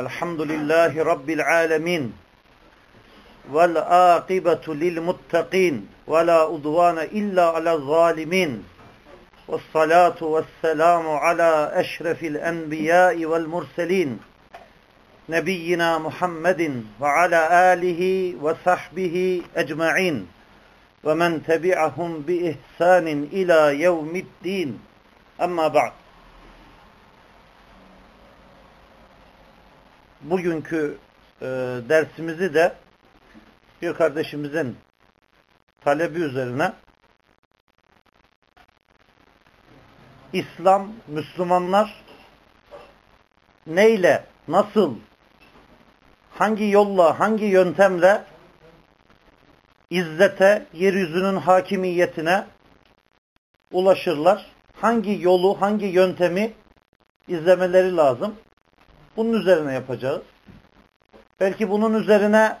الحمد لله رب العالمين والآقبة للمتقين ولا أضوان إلا على الظالمين والصلاة والسلام على أشرف الأنبياء والمرسلين نبينا محمد وعلى آله وصحبه أجمعين ومن تبعهم بإحسان إلى يوم الدين. أما بعد. Bugünkü e, dersimizi de bir kardeşimizin talebi üzerine İslam, Müslümanlar neyle, nasıl, hangi yolla, hangi yöntemle izzete, yeryüzünün hakimiyetine ulaşırlar? Hangi yolu, hangi yöntemi izlemeleri lazım? Bunun üzerine yapacağız. Belki bunun üzerine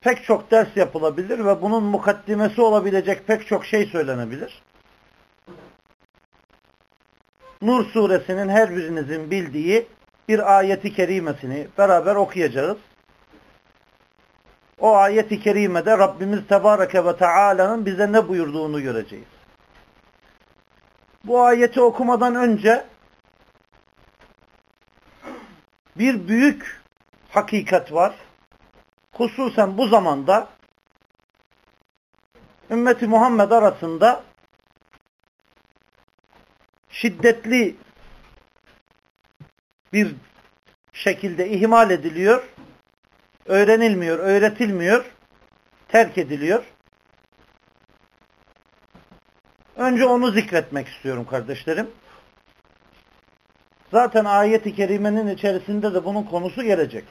pek çok ders yapılabilir ve bunun mukaddimesi olabilecek pek çok şey söylenebilir. Nur suresinin her birinizin bildiği bir ayeti kerimesini beraber okuyacağız. O ayeti kerimede Rabbimiz Tebareke ve Teala'nın bize ne buyurduğunu göreceğiz. Bu ayeti okumadan önce bir büyük hakikat var. Hususen bu zamanda ümmeti Muhammed arasında şiddetli bir şekilde ihmal ediliyor, öğrenilmiyor, öğretilmiyor, terk ediliyor. Önce onu zikretmek istiyorum kardeşlerim. Zaten ayet-i kerimenin içerisinde de bunun konusu gelecek.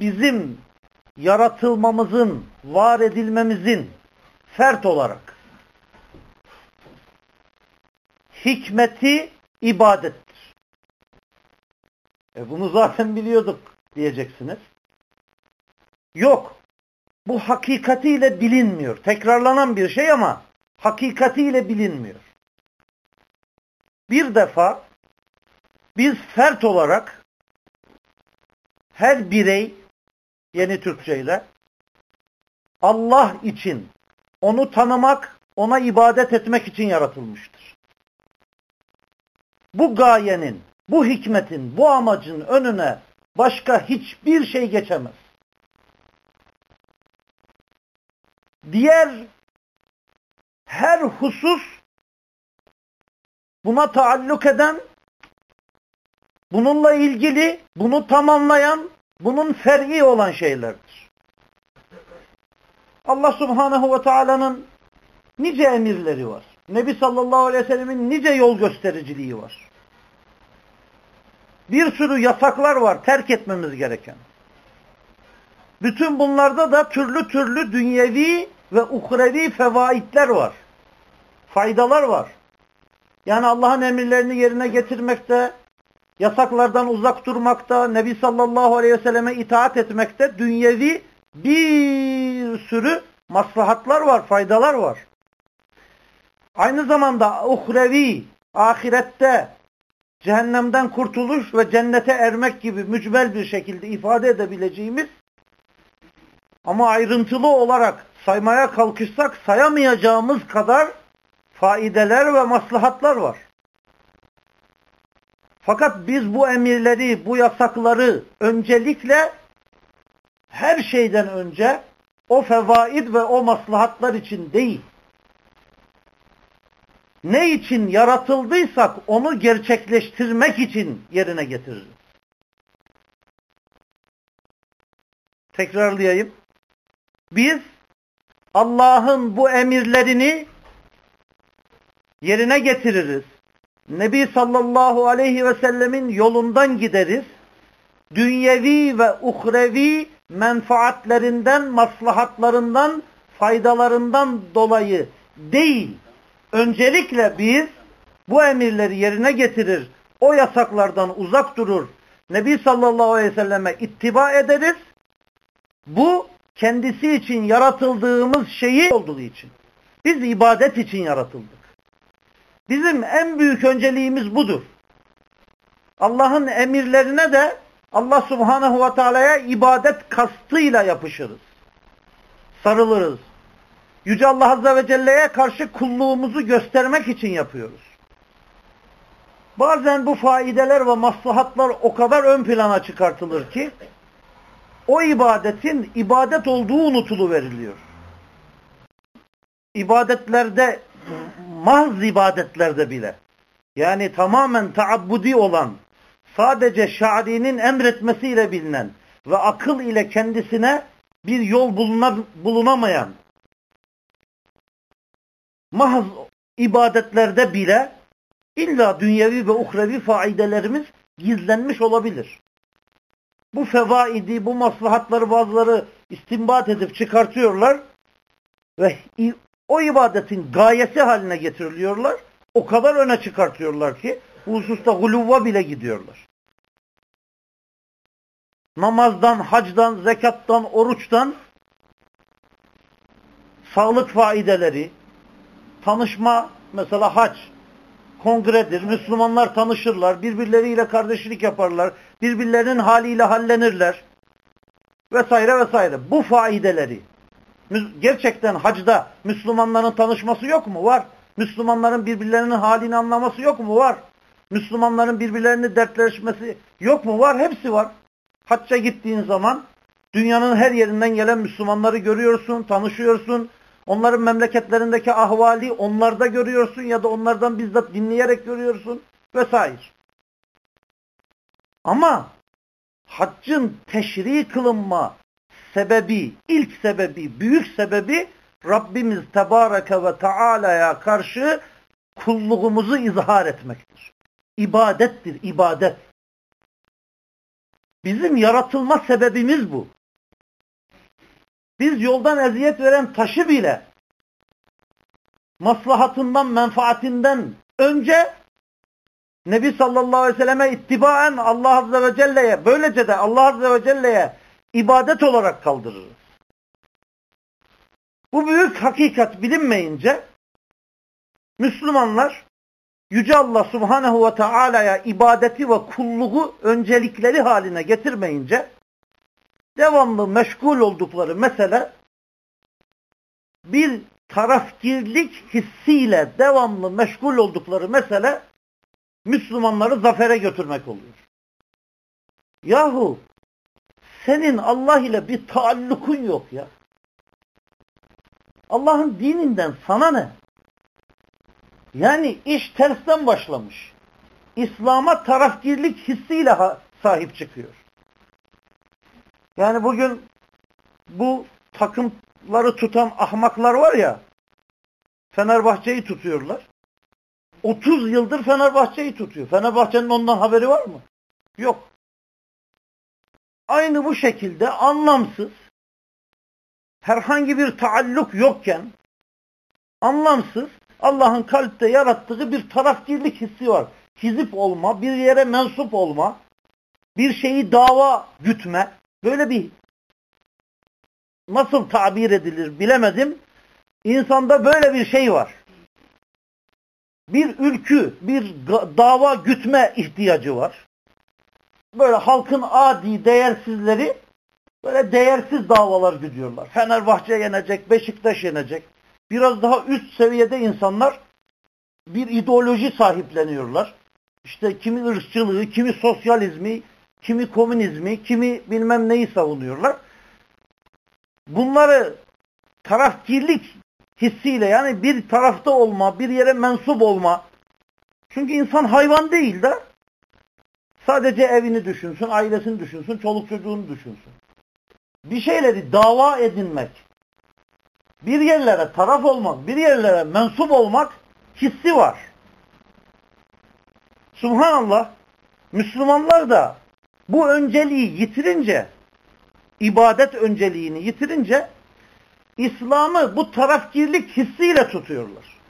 Bizim yaratılmamızın, var edilmemizin fert olarak hikmeti ibadettir. E bunu zaten biliyorduk diyeceksiniz. Yok. Bu hakikatiyle bilinmiyor. Tekrarlanan bir şey ama hakikatiyle bilinmiyor. Bir defa biz fert olarak her birey yeni Türkçe ile Allah için onu tanımak, ona ibadet etmek için yaratılmıştır. Bu gayenin, bu hikmetin, bu amacın önüne başka hiçbir şey geçemez. Diğer her husus buna taalluk eden, bununla ilgili, bunu tamamlayan, bunun fer'i olan şeylerdir. Allah subhanehu ve teala'nın nice emirleri var. Nebi sallallahu aleyhi ve sellemin nice yol göstericiliği var. Bir sürü yasaklar var terk etmemiz gereken. Bütün bunlarda da türlü türlü dünyevi ve uhrevi fevaitler var. Faydalar var. Yani Allah'ın emirlerini yerine getirmekte, yasaklardan uzak durmakta, Nebi sallallahu aleyhi ve selleme itaat etmekte dünyevi bir sürü maslahatlar var, faydalar var. Aynı zamanda uhrevi, ahirette cehennemden kurtuluş ve cennete ermek gibi mücbel bir şekilde ifade edebileceğimiz ama ayrıntılı olarak saymaya kalkışsak sayamayacağımız kadar faideler ve maslahatlar var. Fakat biz bu emirleri, bu yasakları öncelikle her şeyden önce o fevaid ve o maslahatlar için değil. Ne için yaratıldıysak onu gerçekleştirmek için yerine getiririz. Tekrarlayayım. Biz Allah'ın bu emirlerini yerine getiririz. Nebi sallallahu aleyhi ve sellemin yolundan gideriz. Dünyevi ve uhrevi menfaatlerinden, maslahatlarından, faydalarından dolayı değil. Öncelikle biz bu emirleri yerine getirir, o yasaklardan uzak durur, Nebi sallallahu aleyhi ve selleme ittiba ederiz. Bu kendisi için yaratıldığımız şeyi olduğu için. Biz ibadet için yaratıldık. Bizim en büyük önceliğimiz budur. Allah'ın emirlerine de Allah subhanehu ve teala'ya ibadet kastıyla yapışırız. Sarılırız. Yüce Allah Azze ve Celle'ye karşı kulluğumuzu göstermek için yapıyoruz. Bazen bu faideler ve maslahatlar o kadar ön plana çıkartılır ki o ibadetin ibadet olduğu unutulu veriliyor. İbadetlerde mahz ibadetlerde bile yani tamamen taabbudi olan sadece şa'rinin emretmesiyle bilinen ve akıl ile kendisine bir yol buluna, bulunamayan mahz ibadetlerde bile illa dünyevi ve uhrevi faidelerimiz gizlenmiş olabilir. Bu fevaidi, bu maslahatları bazıları istinbat edip çıkartıyorlar ve o ibadetin gayesi haline getiriliyorlar. O kadar öne çıkartıyorlar ki bu hususta guluva bile gidiyorlar. Namazdan, hacdan, zekattan, oruçtan sağlık faideleri, tanışma mesela hac, kongredir. Müslümanlar tanışırlar, birbirleriyle kardeşlik yaparlar, birbirlerinin haliyle hallenirler vesaire vesaire. Bu faideleri gerçekten hacda Müslümanların tanışması yok mu? Var. Müslümanların birbirlerinin halini anlaması yok mu? Var. Müslümanların birbirlerini dertleşmesi yok mu? Var. Hepsi var. Hacca gittiğin zaman dünyanın her yerinden gelen Müslümanları görüyorsun, tanışıyorsun. Onların memleketlerindeki ahvali onlarda görüyorsun ya da onlardan bizzat dinleyerek görüyorsun vesaire. Ama haccın teşri kılınma sebebi, ilk sebebi, büyük sebebi Rabbimiz Tebareke ve Teala'ya karşı kulluğumuzu izhar etmektir. İbadettir, ibadet. Bizim yaratılma sebebimiz bu. Biz yoldan eziyet veren taşı bile maslahatından, menfaatinden önce Nebi sallallahu aleyhi ve selleme ittibaen Allah azze ve celle'ye böylece de Allah azze ve celle'ye ibadet olarak kaldırırız. Bu büyük hakikat bilinmeyince Müslümanlar Yüce Allah Subhanahu ve Taala'ya ibadeti ve kulluğu öncelikleri haline getirmeyince devamlı meşgul oldukları mesele bir tarafgirlik hissiyle devamlı meşgul oldukları mesele Müslümanları zafere götürmek oluyor. Yahu senin Allah ile bir taallukun yok ya. Allah'ın dininden sana ne? Yani iş tersten başlamış. İslam'a tarafgirlik hissiyle sahip çıkıyor. Yani bugün bu takımları tutan ahmaklar var ya Fenerbahçe'yi tutuyorlar. 30 yıldır Fenerbahçe'yi tutuyor. Fenerbahçe'nin ondan haberi var mı? Yok. Aynı bu şekilde anlamsız herhangi bir taalluk yokken anlamsız Allah'ın kalpte yarattığı bir tarafgirlik hissi var. Hizip olma, bir yere mensup olma, bir şeyi dava gütme, böyle bir nasıl tabir edilir bilemedim. İnsanda böyle bir şey var. Bir ülkü, bir dava gütme ihtiyacı var. Böyle halkın adi değersizleri böyle değersiz davalar güdüyorlar. Fenerbahçe yenecek, Beşiktaş yenecek. Biraz daha üst seviyede insanlar bir ideoloji sahipleniyorlar. İşte kimi ırkçılığı, kimi sosyalizmi, kimi komünizmi, kimi bilmem neyi savunuyorlar. Bunları tarafkirlik hissiyle yani bir tarafta olma, bir yere mensup olma. Çünkü insan hayvan değil de sadece evini düşünsün, ailesini düşünsün, çoluk çocuğunu düşünsün. Bir şeyleri dava edinmek, bir yerlere taraf olmak, bir yerlere mensup olmak hissi var. Subhanallah, Müslümanlar da bu önceliği yitirince, ibadet önceliğini yitirince, İslam'ı bu tarafgirlik hissiyle tutuyorlar.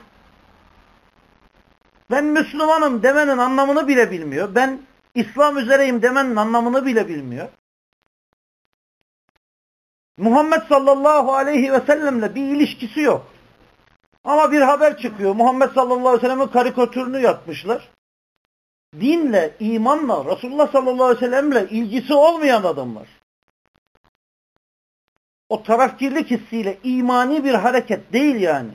Ben Müslümanım demenin anlamını bile bilmiyor. Ben İslam üzereyim demenin anlamını bile bilmiyor. Muhammed sallallahu aleyhi ve sellemle bir ilişkisi yok. Ama bir haber çıkıyor. Muhammed sallallahu aleyhi ve sellem'in karikatürünü yapmışlar. Dinle, imanla, Resulullah sallallahu aleyhi ve sellem'le ilgisi olmayan adamlar. O tarafkirlik hissiyle imani bir hareket değil yani.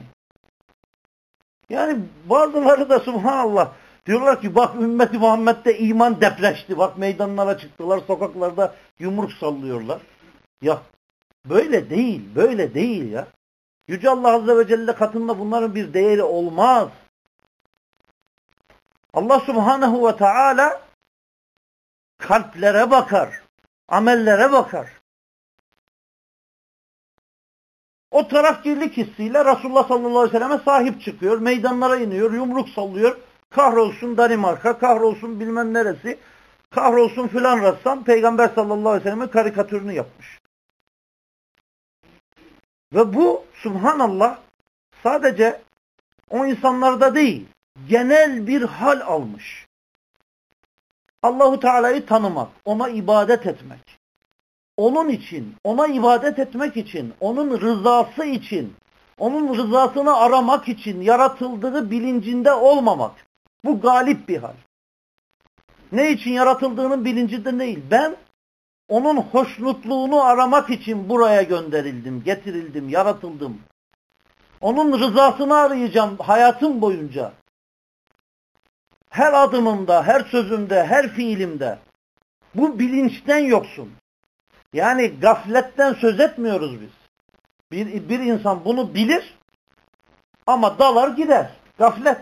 Yani bazıları da subhanallah diyorlar ki bak ümmeti Muhammed'de iman depreşti. Bak meydanlara çıktılar, sokaklarda yumruk sallıyorlar. Ya böyle değil, böyle değil ya. Yüce Allah Azze ve Celle katında bunların bir değeri olmaz. Allah Subhanahu ve Teala kalplere bakar, amellere bakar. O tarafkirlik hissiyle Resulullah sallallahu aleyhi ve selleme sahip çıkıyor, meydanlara iniyor, yumruk sallıyor. Kahrolsun Danimarka, kahrolsun bilmem neresi, kahrolsun filan ressam Peygamber sallallahu aleyhi ve sellemin karikatürünü yapmış. Ve bu subhanallah sadece o insanlarda değil, genel bir hal almış. Allahu Teala'yı tanımak, ona ibadet etmek. Onun için, ona ibadet etmek için, onun rızası için, onun rızasını aramak için yaratıldığı bilincinde olmamak. Bu galip bir hal. Ne için yaratıldığının bilincinde değil. Ben onun hoşnutluğunu aramak için buraya gönderildim, getirildim, yaratıldım. Onun rızasını arayacağım hayatım boyunca. Her adımımda, her sözümde, her fiilimde. Bu bilinçten yoksun. Yani gafletten söz etmiyoruz biz. Bir, bir insan bunu bilir ama dalar gider. Gaflet.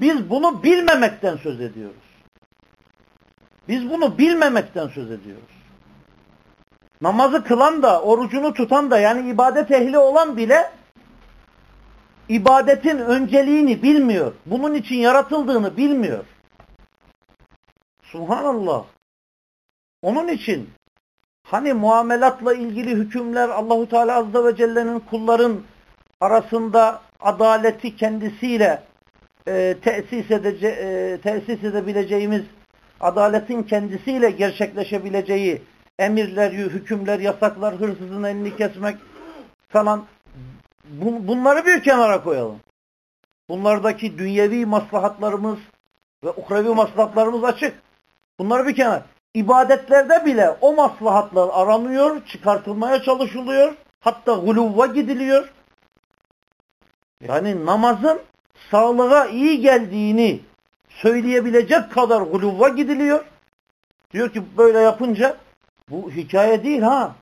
Biz bunu bilmemekten söz ediyoruz. Biz bunu bilmemekten söz ediyoruz. Namazı kılan da, orucunu tutan da yani ibadet ehli olan bile ibadetin önceliğini bilmiyor. Bunun için yaratıldığını bilmiyor. Subhanallah. Onun için hani muamelatla ilgili hükümler Allahu Teala azze ve celle'nin kulların arasında adaleti kendisiyle e, tesis, edece, e, tesis edebileceğimiz adaletin kendisiyle gerçekleşebileceği emirler, hükümler, yasaklar, hırsızın elini kesmek falan bunları bir kenara koyalım. Bunlardaki dünyevi maslahatlarımız ve ukrevi maslahatlarımız açık. Bunları bir kenara. İbadetlerde bile o maslahatlar aranıyor, çıkartılmaya çalışılıyor. Hatta guluva gidiliyor. Yani namazın sağlığa iyi geldiğini söyleyebilecek kadar guluva gidiliyor. Diyor ki böyle yapınca bu hikaye değil ha.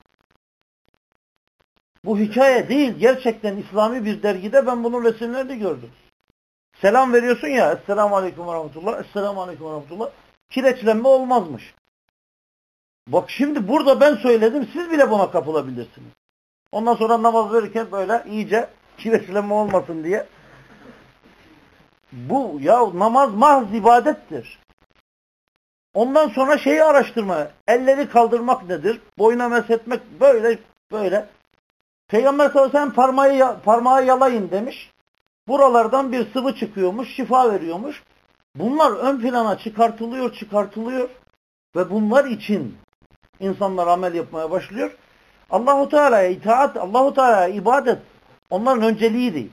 Bu hikaye değil. Gerçekten İslami bir dergide ben bunun resimlerini gördüm. Selam veriyorsun ya. Esselamu Aleyküm ve Rahmetullah. Esselamu Aleyküm ve Rahmetullah. Kireçlenme olmazmış. Bak şimdi burada ben söyledim. Siz bile buna kapılabilirsiniz. Ondan sonra namaz verirken böyle iyice kireçlenme olmasın diye. Bu ya namaz mahz ibadettir. Ondan sonra şeyi araştırma. Elleri kaldırmak nedir? Boyuna meshetmek böyle böyle. Peygamber sallallahu aleyhi ve sellem parmağı, parmağı yalayın demiş. Buralardan bir sıvı çıkıyormuş, şifa veriyormuş. Bunlar ön plana çıkartılıyor, çıkartılıyor ve bunlar için insanlar amel yapmaya başlıyor. Allahu Teala'ya itaat, Allahu Teala'ya ibadet onların önceliği değil.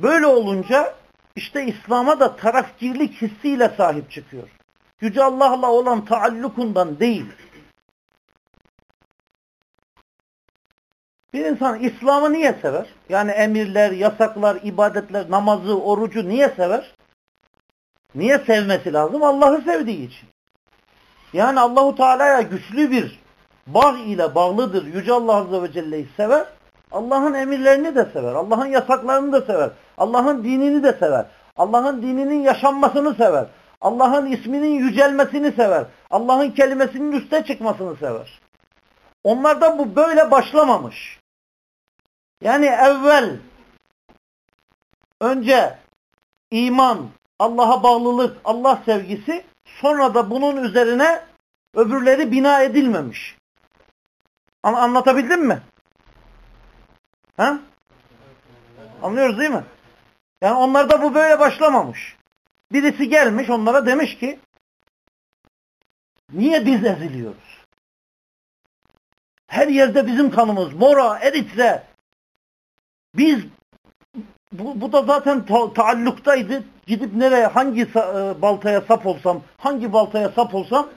Böyle olunca işte İslam'a da tarafkirlik hissiyle sahip çıkıyor. Yüce Allah'la olan taallukundan değil. Bir insan İslam'ı niye sever? Yani emirler, yasaklar, ibadetler, namazı, orucu niye sever? Niye sevmesi lazım? Allah'ı sevdiği için. Yani Allahu Teala'ya güçlü bir bağ ile bağlıdır. Yüce Allah Azze ve Celle'yi sever. Allah'ın emirlerini de sever. Allah'ın yasaklarını da sever. Allah'ın dinini de sever. Allah'ın dininin yaşanmasını sever. Allah'ın isminin yücelmesini sever. Allah'ın kelimesinin üste çıkmasını sever. Onlarda bu böyle başlamamış. Yani evvel önce iman, Allah'a bağlılık, Allah sevgisi sonra da bunun üzerine öbürleri bina edilmemiş. Anlatabildim mi? Ha? Anlıyoruz değil mi? Yani onlarda bu böyle başlamamış. Birisi gelmiş onlara demiş ki niye biz eziliyoruz? Her yerde bizim kanımız. Mora, Eritre. Biz bu, bu da zaten ta taalluktaydı. Gidip nereye hangi e, baltaya sap olsam, hangi baltaya sap olsam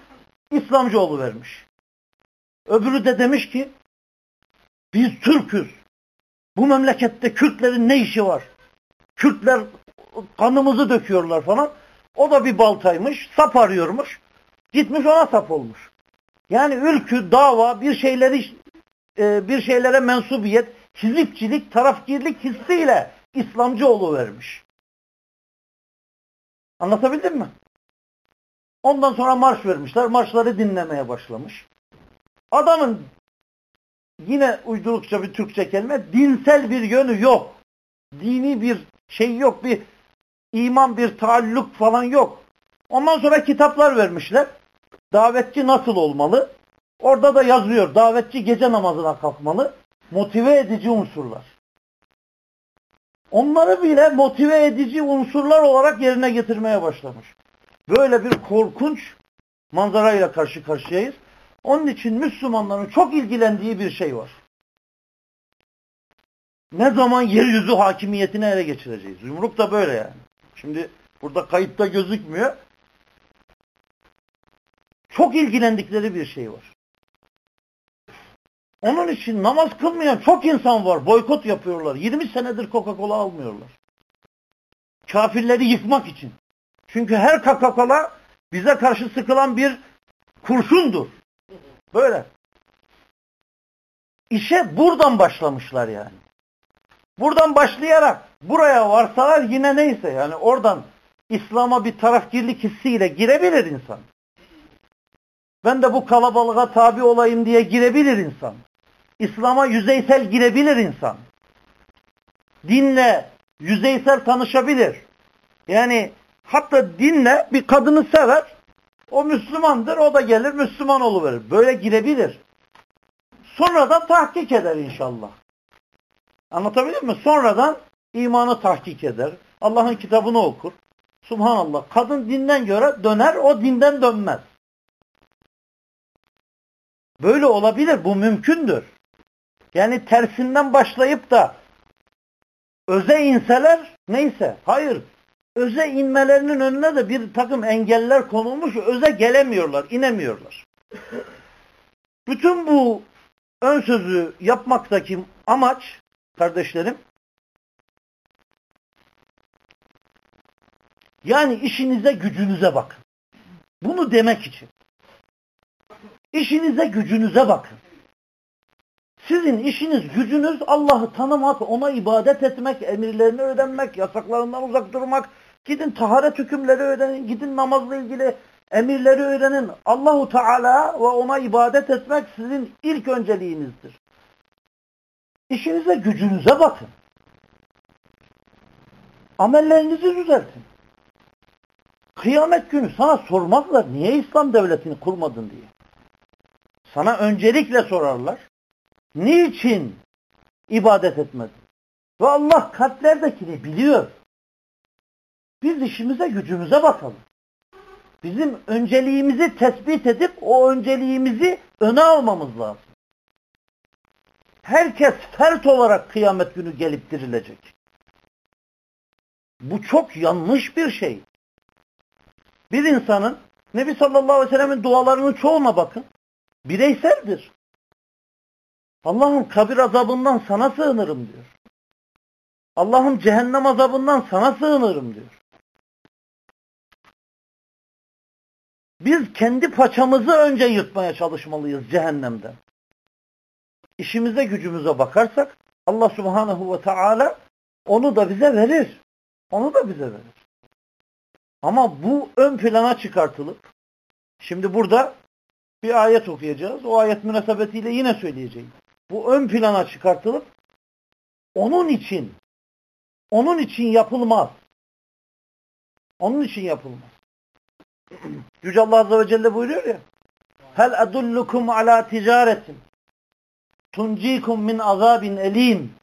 İslamcı vermiş. Öbürü de demiş ki biz Türk'üz. Bu memlekette Kürtlerin ne işi var? Kürtler kanımızı döküyorlar falan. O da bir baltaymış, sap arıyormuş. Gitmiş ona sap olmuş. Yani ülkü, dava, bir şeyleri e, bir şeylere mensubiyet, hizipçilik, tarafgirlik hissiyle İslamcı vermiş. Anlatabildim mi? Ondan sonra marş vermişler. Marşları dinlemeye başlamış. Adamın yine uydurukça bir Türkçe kelime dinsel bir yönü yok. Dini bir şey yok. Bir iman, bir taalluk falan yok. Ondan sonra kitaplar vermişler. Davetçi nasıl olmalı? Orada da yazıyor. Davetçi gece namazına kalkmalı. Motive edici unsurlar. Onları bile motive edici unsurlar olarak yerine getirmeye başlamış. Böyle bir korkunç manzarayla karşı karşıyayız. Onun için Müslümanların çok ilgilendiği bir şey var. Ne zaman yeryüzü hakimiyetini ele geçireceğiz? Yumruk da böyle yani. Şimdi burada kayıtta gözükmüyor. Çok ilgilendikleri bir şey var. Onun için namaz kılmayan çok insan var. Boykot yapıyorlar. 20 senedir Coca-Cola almıyorlar. Kafirleri yıkmak için. Çünkü her Coca-Cola bize karşı sıkılan bir kurşundur. Böyle. İşe buradan başlamışlar yani. Buradan başlayarak buraya varsalar yine neyse yani oradan İslam'a bir tarafgirlik hissiyle girebilir insan. Ben de bu kalabalığa tabi olayım diye girebilir insan. İslam'a yüzeysel girebilir insan. Dinle yüzeysel tanışabilir. Yani hatta dinle bir kadını sever. O Müslümandır. O da gelir Müslüman oluverir. Böyle girebilir. Sonradan tahkik eder inşallah. Anlatabilir mi? Sonradan imanı tahkik eder. Allah'ın kitabını okur. Subhanallah. Kadın dinden göre döner, o dinden dönmez. Böyle olabilir. Bu mümkündür. Yani tersinden başlayıp da öze inseler neyse. Hayır. Öze inmelerinin önüne de bir takım engeller konulmuş. Öze gelemiyorlar, inemiyorlar. Bütün bu ön sözü yapmaktaki amaç kardeşlerim yani işinize gücünüze bakın. Bunu demek için. İşinize gücünüze bakın. Sizin işiniz, gücünüz Allah'ı tanımak, ona ibadet etmek, emirlerini öğrenmek, yasaklarından uzak durmak. Gidin taharet hükümleri öğrenin, gidin namazla ilgili emirleri öğrenin. Allahu Teala ve ona ibadet etmek sizin ilk önceliğinizdir. İşinize, gücünüze bakın. Amellerinizi düzeltin. Kıyamet günü sana sormazlar niye İslam devletini kurmadın diye. Sana öncelikle sorarlar. Niçin ibadet etmedin? Ve Allah kalplerdekini biliyor. Biz işimize gücümüze bakalım. Bizim önceliğimizi tespit edip o önceliğimizi öne almamız lazım. Herkes fert olarak kıyamet günü gelip dirilecek. Bu çok yanlış bir şey. Bir insanın Nebi sallallahu aleyhi ve sellemin dualarının çoğuna bakın. Bireyseldir. Allah'ım kabir azabından sana sığınırım diyor. Allah'ım cehennem azabından sana sığınırım diyor. Biz kendi paçamızı önce yırtmaya çalışmalıyız cehennemden. İşimize gücümüze bakarsak Allah subhanahu ve teala onu da bize verir. Onu da bize verir. Ama bu ön plana çıkartılıp şimdi burada bir ayet okuyacağız. O ayet münasebetiyle yine söyleyeceğim bu ön plana çıkartılıp onun için onun için yapılmaz. Onun için yapılmaz. Yüce Allah Azze ve Celle buyuruyor ya Hel edullukum ala ticaretin tuncikum min azabin elim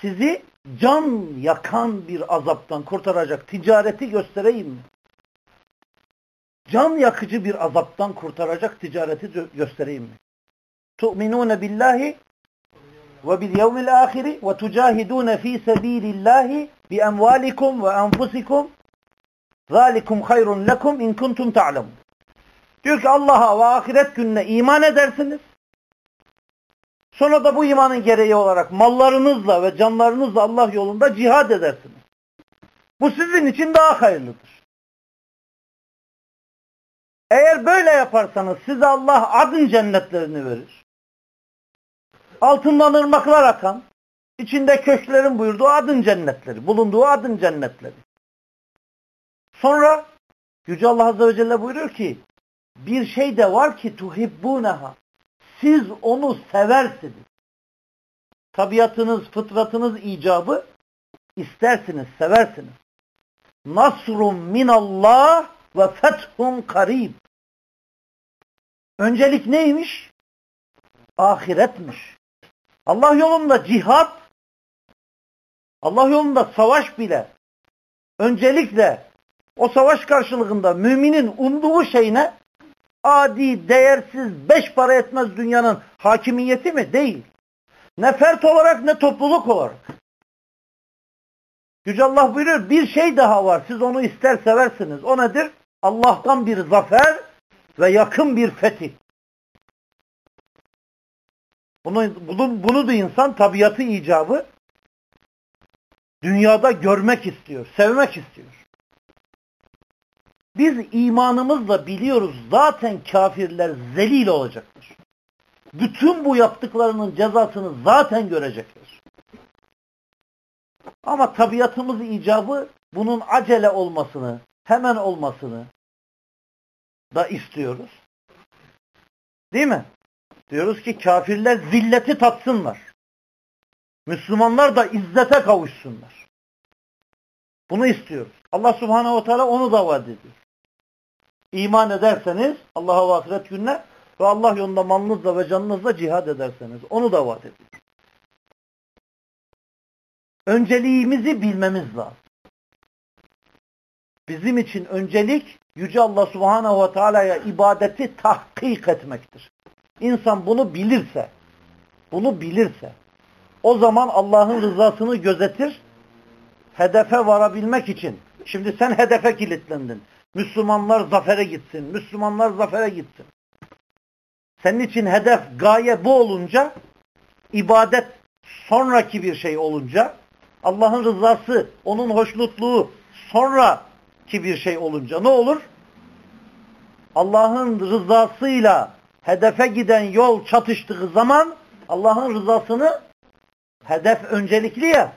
sizi can yakan bir azaptan kurtaracak ticareti göstereyim mi? Can yakıcı bir azaptan kurtaracak ticareti göstereyim mi? tu'minune billahi ve bil yevmil ahiri ve tucahidun fi sabilillahi bi emvalikum ve enfusikum zalikum hayrun lekum in kuntum ta'lemun. Diyor ki Allah'a ve ahiret gününe iman edersiniz. Sonra da bu imanın gereği olarak mallarınızla ve canlarınızla Allah yolunda cihad edersiniz. Bu sizin için daha hayırlıdır. Eğer böyle yaparsanız size Allah adın cennetlerini verir. Altından ırmaklar akan, içinde köşklerin buyurduğu adın cennetleri, bulunduğu adın cennetleri. Sonra Yüce Allah Azze ve Celle buyuruyor ki bir şey de var ki tuhibbuneha. Siz onu seversiniz. Tabiatınız, fıtratınız icabı istersiniz, seversiniz. Nasrun minallah ve fethun karib. Öncelik neymiş? Ahiretmiş. Allah yolunda cihat, Allah yolunda savaş bile öncelikle o savaş karşılığında müminin umduğu şey ne? Adi, değersiz, beş para etmez dünyanın hakimiyeti mi? Değil. Ne fert olarak ne topluluk olarak. Yüce Allah buyuruyor bir şey daha var. Siz onu ister seversiniz. O nedir? Allah'tan bir zafer ve yakın bir fetih. Bunu, bunu, bunu da insan tabiatı icabı dünyada görmek istiyor, sevmek istiyor. Biz imanımızla biliyoruz zaten kafirler zelil olacaktır. Bütün bu yaptıklarının cezasını zaten görecekler. Ama tabiatımız icabı bunun acele olmasını, hemen olmasını da istiyoruz. Değil mi? Diyoruz ki kafirler zilleti tatsınlar. Müslümanlar da izzete kavuşsunlar. Bunu istiyoruz. Allah subhanehu ve teala onu da vaat ediyor. İman ederseniz Allah'a ve ahiret gününe ve Allah yolunda malınızla ve canınızla cihad ederseniz onu da vaat ediyor. Önceliğimizi bilmemiz lazım. Bizim için öncelik Yüce Allah Subhanahu ve Teala'ya ibadeti tahkik etmektir. İnsan bunu bilirse, bunu bilirse, o zaman Allah'ın rızasını gözetir, hedefe varabilmek için. Şimdi sen hedefe kilitlendin. Müslümanlar zafere gitsin, Müslümanlar zafere gitsin. Senin için hedef, gaye bu olunca, ibadet sonraki bir şey olunca, Allah'ın rızası, onun hoşnutluğu sonraki bir şey olunca ne olur? Allah'ın rızasıyla hedefe giden yol çatıştığı zaman Allah'ın rızasını hedef öncelikli ya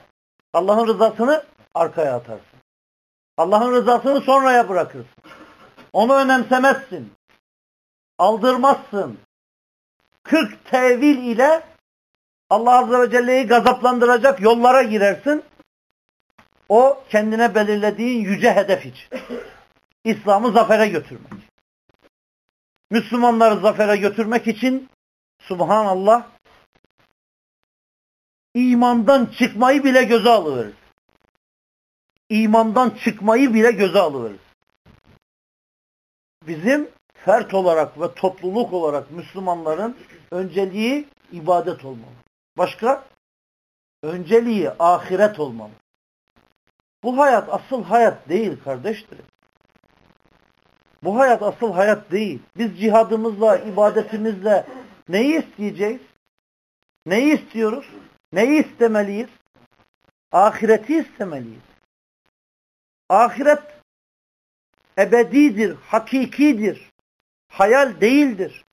Allah'ın rızasını arkaya atarsın. Allah'ın rızasını sonraya bırakırsın. Onu önemsemezsin. Aldırmazsın. 40 tevil ile Allah Azze ve Celle'yi gazaplandıracak yollara girersin. O kendine belirlediğin yüce hedef için. İslam'ı zafere götürmek. Müslümanları zafere götürmek için subhanallah imandan çıkmayı bile göze alıverir. İmandan çıkmayı bile göze alıverir. Bizim fert olarak ve topluluk olarak Müslümanların önceliği ibadet olmalı. Başka? Önceliği ahiret olmalı. Bu hayat asıl hayat değil kardeşlerim. Bu hayat asıl hayat değil. Biz cihadımızla, ibadetimizle neyi isteyeceğiz? Neyi istiyoruz? Neyi istemeliyiz? Ahireti istemeliyiz. Ahiret ebedidir, hakikidir. Hayal değildir.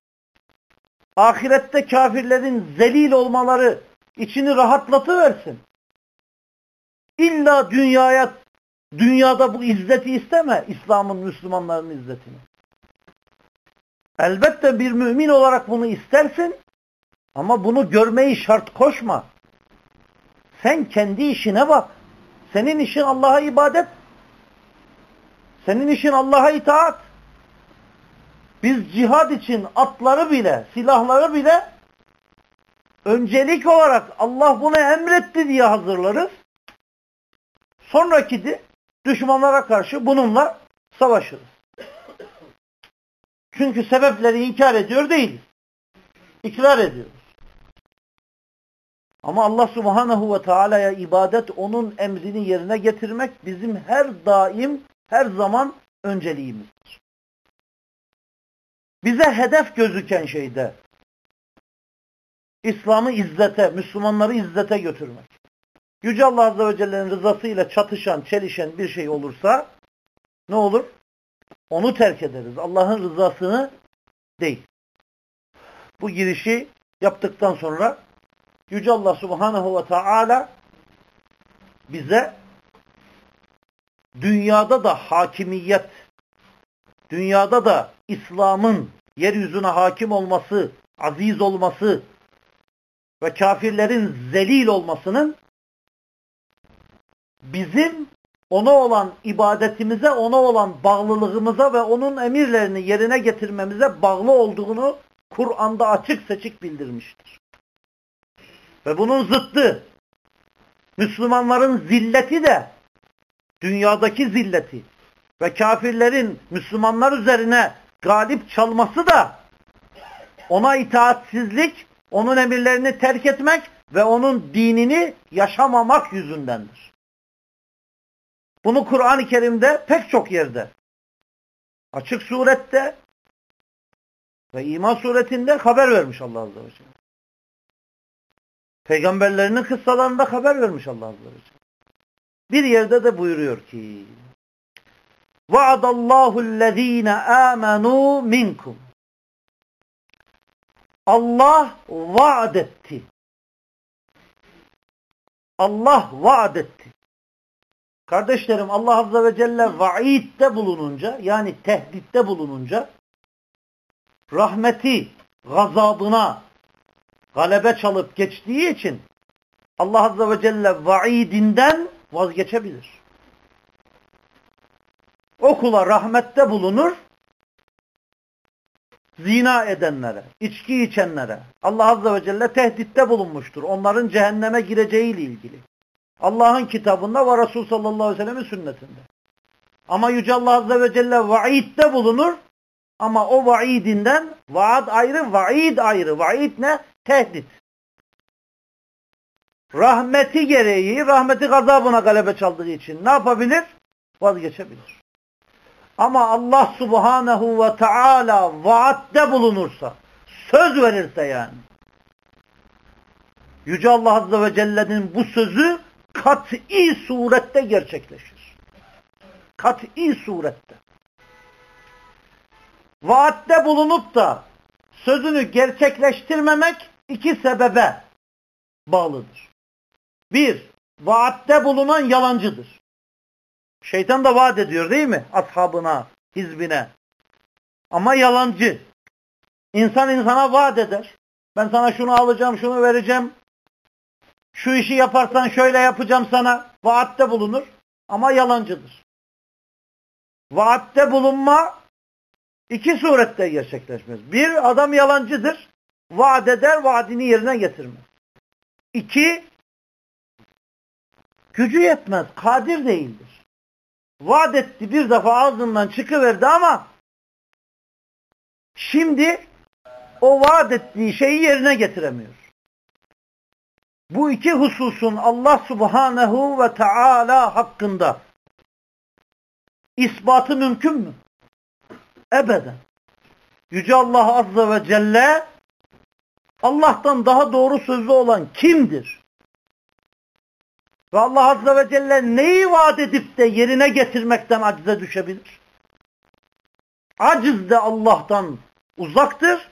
Ahirette kafirlerin zelil olmaları içini rahatlatıversin. İlla dünyaya dünyada bu izzeti isteme. İslam'ın, Müslümanların izzetini. Elbette bir mümin olarak bunu istersin ama bunu görmeyi şart koşma. Sen kendi işine bak. Senin işin Allah'a ibadet. Senin işin Allah'a itaat. Biz cihad için atları bile, silahları bile öncelik olarak Allah bunu emretti diye hazırlarız. Sonraki de düşmanlara karşı bununla savaşırız. Çünkü sebepleri inkar ediyor değiliz. İkrar ediyoruz. Ama Allah subhanahu ve teala'ya ibadet onun emrini yerine getirmek bizim her daim, her zaman önceliğimizdir. Bize hedef gözüken şeyde İslam'ı izzete, Müslümanları izzete götürmek. Yüce Allah Azze ve Celle'nin rızasıyla çatışan, çelişen bir şey olursa ne olur? Onu terk ederiz. Allah'ın rızasını değil. Bu girişi yaptıktan sonra Yüce Allah Subhanahu ve Teala bize dünyada da hakimiyet, dünyada da İslam'ın yeryüzüne hakim olması, aziz olması ve kafirlerin zelil olmasının bizim ona olan ibadetimize, ona olan bağlılığımıza ve onun emirlerini yerine getirmemize bağlı olduğunu Kur'an'da açık seçik bildirmiştir. Ve bunun zıttı Müslümanların zilleti de dünyadaki zilleti ve kafirlerin Müslümanlar üzerine galip çalması da ona itaatsizlik, onun emirlerini terk etmek ve onun dinini yaşamamak yüzündendir. Bunu Kur'an-ı Kerim'de pek çok yerde açık surette ve iman suretinde haber vermiş Allah Azze ve Celle. Peygamberlerinin kıssalarında haber vermiş Allah Azze ve Celle. Bir yerde de buyuruyor ki وَعَدَ اللّٰهُ الَّذ۪ينَ آمَنُوا مِنْكُمْ Allah vaad etti. Allah vaad etti. Kardeşlerim Allah Azze ve Celle vaitte bulununca yani tehditte bulununca rahmeti gazabına galebe çalıp geçtiği için Allah Azze ve Celle vaidinden vazgeçebilir. Okula rahmette bulunur, zina edenlere, içki içenlere Allah Azze ve Celle tehditte bulunmuştur. Onların cehenneme gireceğiyle ilgili. Allah'ın kitabında ve Resul sallallahu aleyhi ve sellem'in sünnetinde. Ama Yüce Allah Azze ve Celle vaitte bulunur. Ama o vaidinden vaad ayrı, vaid ayrı. Vaid ne? Tehdit. Rahmeti gereği, rahmeti gazabına galebe çaldığı için ne yapabilir? Vazgeçebilir. Ama Allah subhanehu ve teala vaatte bulunursa, söz verirse yani, Yüce Allah Azze ve Celle'nin bu sözü kat'i surette gerçekleşir. Kat'i surette. Vaatte bulunup da sözünü gerçekleştirmemek iki sebebe bağlıdır. Bir, vaatte bulunan yalancıdır. Şeytan da vaat ediyor değil mi? Ashabına, hizbine. Ama yalancı. İnsan insana vaat eder. Ben sana şunu alacağım, şunu vereceğim. Şu işi yaparsan şöyle yapacağım sana. Vaatte bulunur. Ama yalancıdır. Vaatte bulunma iki surette gerçekleşmez. Bir, adam yalancıdır. Vaat eder, vaadini yerine getirmez. İki, gücü yetmez, kadir değildir. Vaat etti bir defa ağzından çıkıverdi ama şimdi o vaat ettiği şeyi yerine getiremiyor. Bu iki hususun Allah subhanehu ve teala hakkında ispatı mümkün mü? Ebeden. Yüce Allah azze ve celle Allah'tan daha doğru sözlü olan kimdir? Ve Allah Azze ve Celle neyi vaat edip de yerine getirmekten acize düşebilir? Aciz de Allah'tan uzaktır,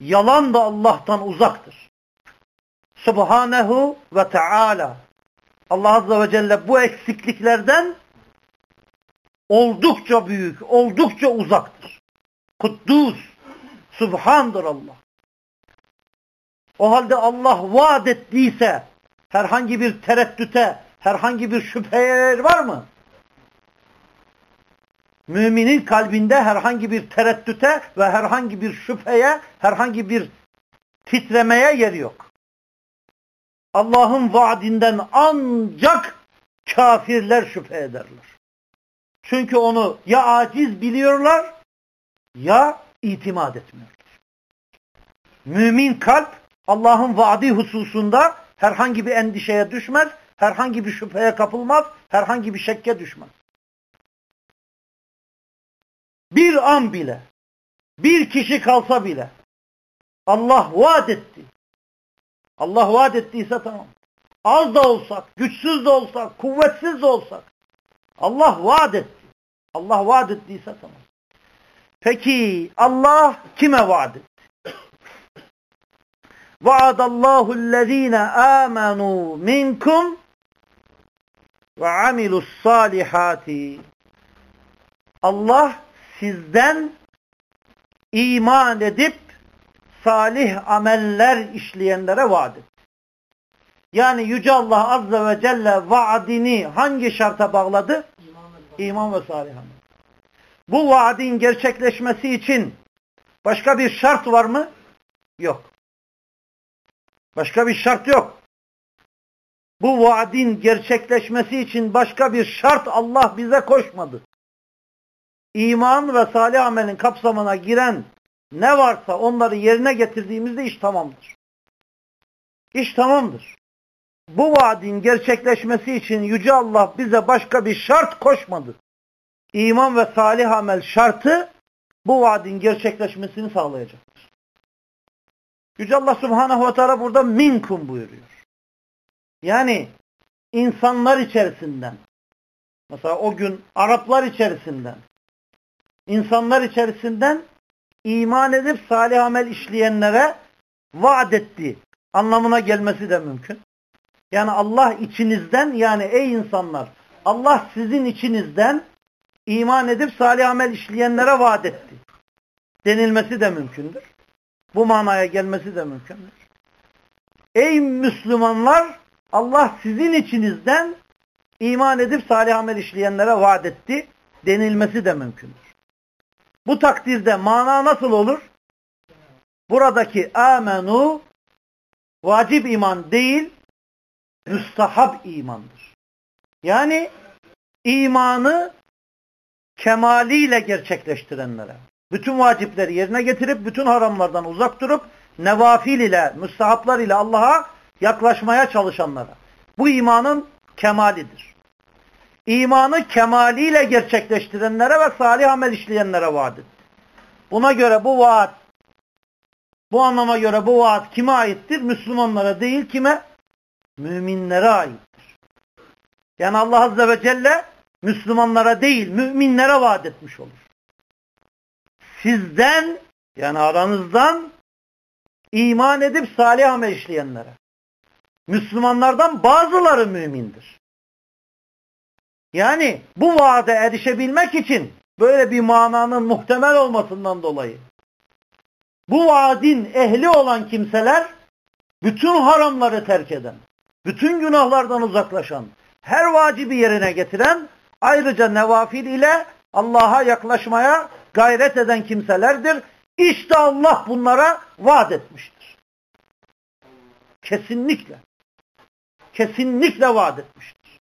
yalan da Allah'tan uzaktır. Subhanehu ve Teala. Allah Azze ve Celle bu eksikliklerden oldukça büyük, oldukça uzaktır. Kuddus, Subhandır Allah. O halde Allah vaat ettiyse herhangi bir tereddüte, herhangi bir şüpheye var mı? Müminin kalbinde herhangi bir tereddüte ve herhangi bir şüpheye, herhangi bir titremeye yer yok. Allah'ın vaadinden ancak kafirler şüphe ederler. Çünkü onu ya aciz biliyorlar ya itimat etmiyorlar. Mümin kalp Allah'ın vaadi hususunda Herhangi bir endişeye düşmez, herhangi bir şüpheye kapılmaz, herhangi bir şekke düşmez. Bir an bile, bir kişi kalsa bile Allah vaat etti. Allah vaat ettiyse tamam. Az da olsak, güçsüz de olsak, kuvvetsiz de olsak Allah vaat etti. Allah vaat ettiyse tamam. Peki Allah kime vaat etti? Vaadallahu allazine amenu minkum ve amilus salihati. Allah sizden iman edip salih ameller işleyenlere vaat etti. Yani Yüce Allah Azze ve Celle vaadini hangi şarta bağladı? İman ve salih amel. Bu vaadin gerçekleşmesi için başka bir şart var mı? Yok. Başka bir şart yok. Bu vaadin gerçekleşmesi için başka bir şart Allah bize koşmadı. İman ve salih amelin kapsamına giren ne varsa onları yerine getirdiğimizde iş tamamdır. İş tamamdır. Bu vaadin gerçekleşmesi için Yüce Allah bize başka bir şart koşmadı. İman ve salih amel şartı bu vaadin gerçekleşmesini sağlayacaktır. Yüce Allah Subhanahu ve Teala burada minkum buyuruyor. Yani insanlar içerisinden, mesela o gün Araplar içerisinden, insanlar içerisinden iman edip salih amel işleyenlere vaat etti anlamına gelmesi de mümkün. Yani Allah içinizden yani ey insanlar Allah sizin içinizden iman edip salih amel işleyenlere vaat etti. Denilmesi de mümkündür. Bu manaya gelmesi de mümkündür. Ey Müslümanlar Allah sizin içinizden iman edip salih amel işleyenlere vaat etti denilmesi de mümkündür. Bu takdirde mana nasıl olur? Buradaki amenu vacip iman değil, müstahab imandır. Yani imanı kemaliyle gerçekleştirenlere, bütün vacipleri yerine getirip bütün haramlardan uzak durup nevafil ile, müstahaplar ile Allah'a yaklaşmaya çalışanlara. Bu imanın kemalidir. İmanı kemaliyle gerçekleştirenlere ve salih amel işleyenlere vaat etti. Buna göre bu vaat, bu anlama göre bu vaat kime aittir? Müslümanlara değil kime? Müminlere aittir. Yani Allah Azze ve Celle Müslümanlara değil müminlere vaat etmiş olur. Sizden yani aranızdan iman edip salih amel işleyenlere. Müslümanlardan bazıları mümindir. Yani bu vaade erişebilmek için böyle bir mananın muhtemel olmasından dolayı bu vaadin ehli olan kimseler bütün haramları terk eden, bütün günahlardan uzaklaşan, her vacibi yerine getiren, ayrıca nevafil ile Allah'a yaklaşmaya gayret eden kimselerdir. İşte Allah bunlara vaat etmiştir. Kesinlikle. Kesinlikle vaat etmiştir.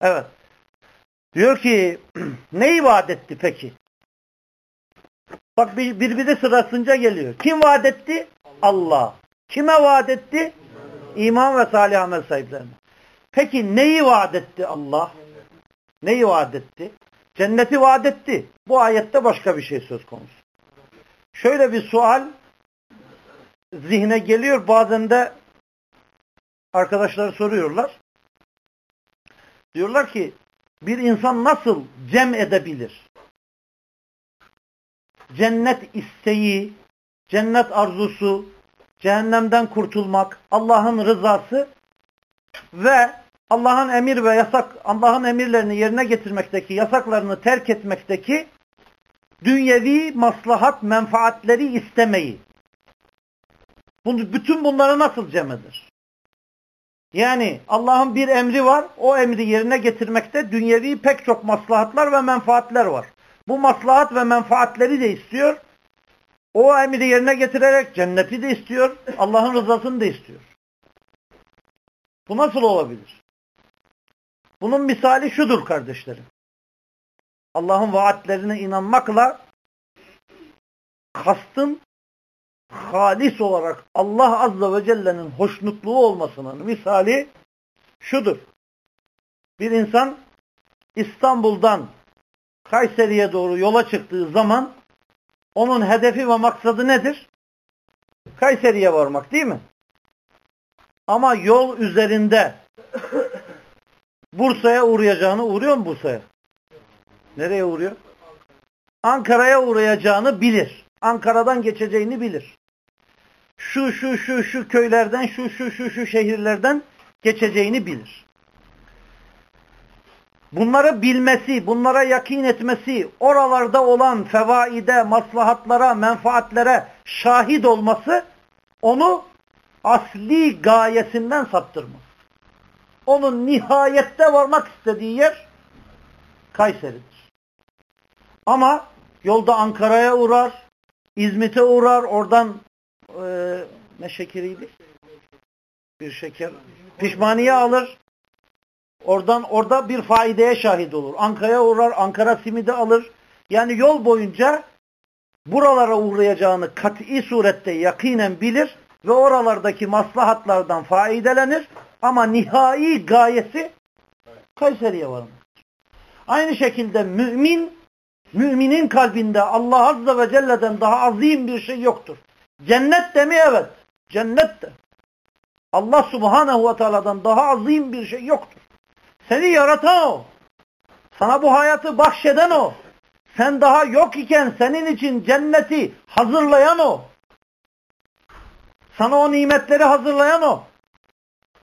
Evet. Diyor ki neyi vaat etti peki? Bak birbiri sırasınca geliyor. Kim vaat etti? Allah. Kime vaat etti? İman ve salih amel sahiplerine. Peki neyi vaat etti Allah? Neyi vaat etti? Cenneti vaat etti. Bu ayette başka bir şey söz konusu. Şöyle bir sual zihne geliyor. Bazen de arkadaşlar soruyorlar. Diyorlar ki bir insan nasıl cem edebilir? Cennet isteği, cennet arzusu, cehennemden kurtulmak, Allah'ın rızası ve Allah'ın emir ve yasak, Allah'ın emirlerini yerine getirmekteki, yasaklarını terk etmekteki dünyevi maslahat, menfaatleri istemeyi. Bunu, bütün bunları nasıl cem eder? Yani Allah'ın bir emri var, o emri yerine getirmekte dünyevi pek çok maslahatlar ve menfaatler var. Bu maslahat ve menfaatleri de istiyor. O emri yerine getirerek cenneti de istiyor, Allah'ın rızasını da istiyor. Bu nasıl olabilir? Bunun misali şudur kardeşlerim. Allah'ın vaatlerine inanmakla kastın halis olarak Allah Azze ve Celle'nin hoşnutluğu olmasının misali şudur. Bir insan İstanbul'dan Kayseri'ye doğru yola çıktığı zaman onun hedefi ve maksadı nedir? Kayseri'ye varmak değil mi? Ama yol üzerinde Bursa'ya uğrayacağını uğruyor mu Bursa'ya? Nereye uğruyor? Ankara'ya uğrayacağını bilir. Ankara'dan geçeceğini bilir. Şu şu şu şu köylerden şu şu şu şu şehirlerden geçeceğini bilir. Bunları bilmesi, bunlara yakin etmesi, oralarda olan fevaide, maslahatlara, menfaatlere şahit olması onu asli gayesinden saptırmaz. Onun nihayette varmak istediği yer Kayseri'dir. Ama yolda Ankara'ya uğrar, İzmit'e uğrar, oradan e, ne şekeriydi? Bir şeker. Pişmaniye alır. Oradan orada bir faideye şahit olur. Ankara'ya uğrar, Ankara simidi alır. Yani yol boyunca buralara uğrayacağını kat'i surette yakinen bilir ve oralardaki maslahatlardan faidelenir ama nihai gayesi Kayseri'ye varmak. Aynı şekilde mümin, müminin kalbinde Allah Azze ve Celle'den daha azim bir şey yoktur. Cennet de mi? Evet. Cennet de. Allah Subhanahu ve Teala'dan daha azim bir şey yoktur. Seni yaratan o. Sana bu hayatı bahşeden o. Sen daha yok iken senin için cenneti hazırlayan o. Sana o nimetleri hazırlayan o.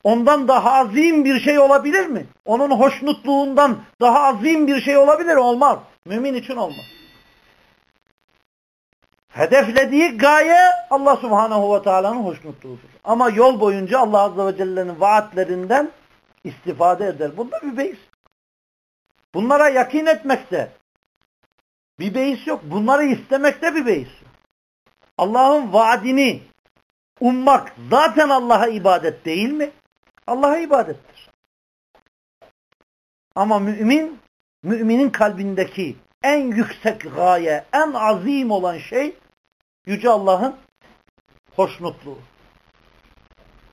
Ondan daha azim bir şey olabilir mi? Onun hoşnutluğundan daha azim bir şey olabilir? Olmaz. Mümin için olmaz. Hedeflediği gaye Allah Subhanahu ve Teala'nın hoşnutluğudur. Ama yol boyunca Allah Azze ve Celle'nin vaatlerinden istifade eder. Bunda bir beis. Bunlara yakin etmekte bir beis yok. Bunları istemekte bir beis yok. Allah'ın vaadini ummak zaten Allah'a ibadet değil mi? Allah'a ibadettir. Ama mümin, müminin kalbindeki en yüksek gaye, en azim olan şey Yüce Allah'ın hoşnutluğu.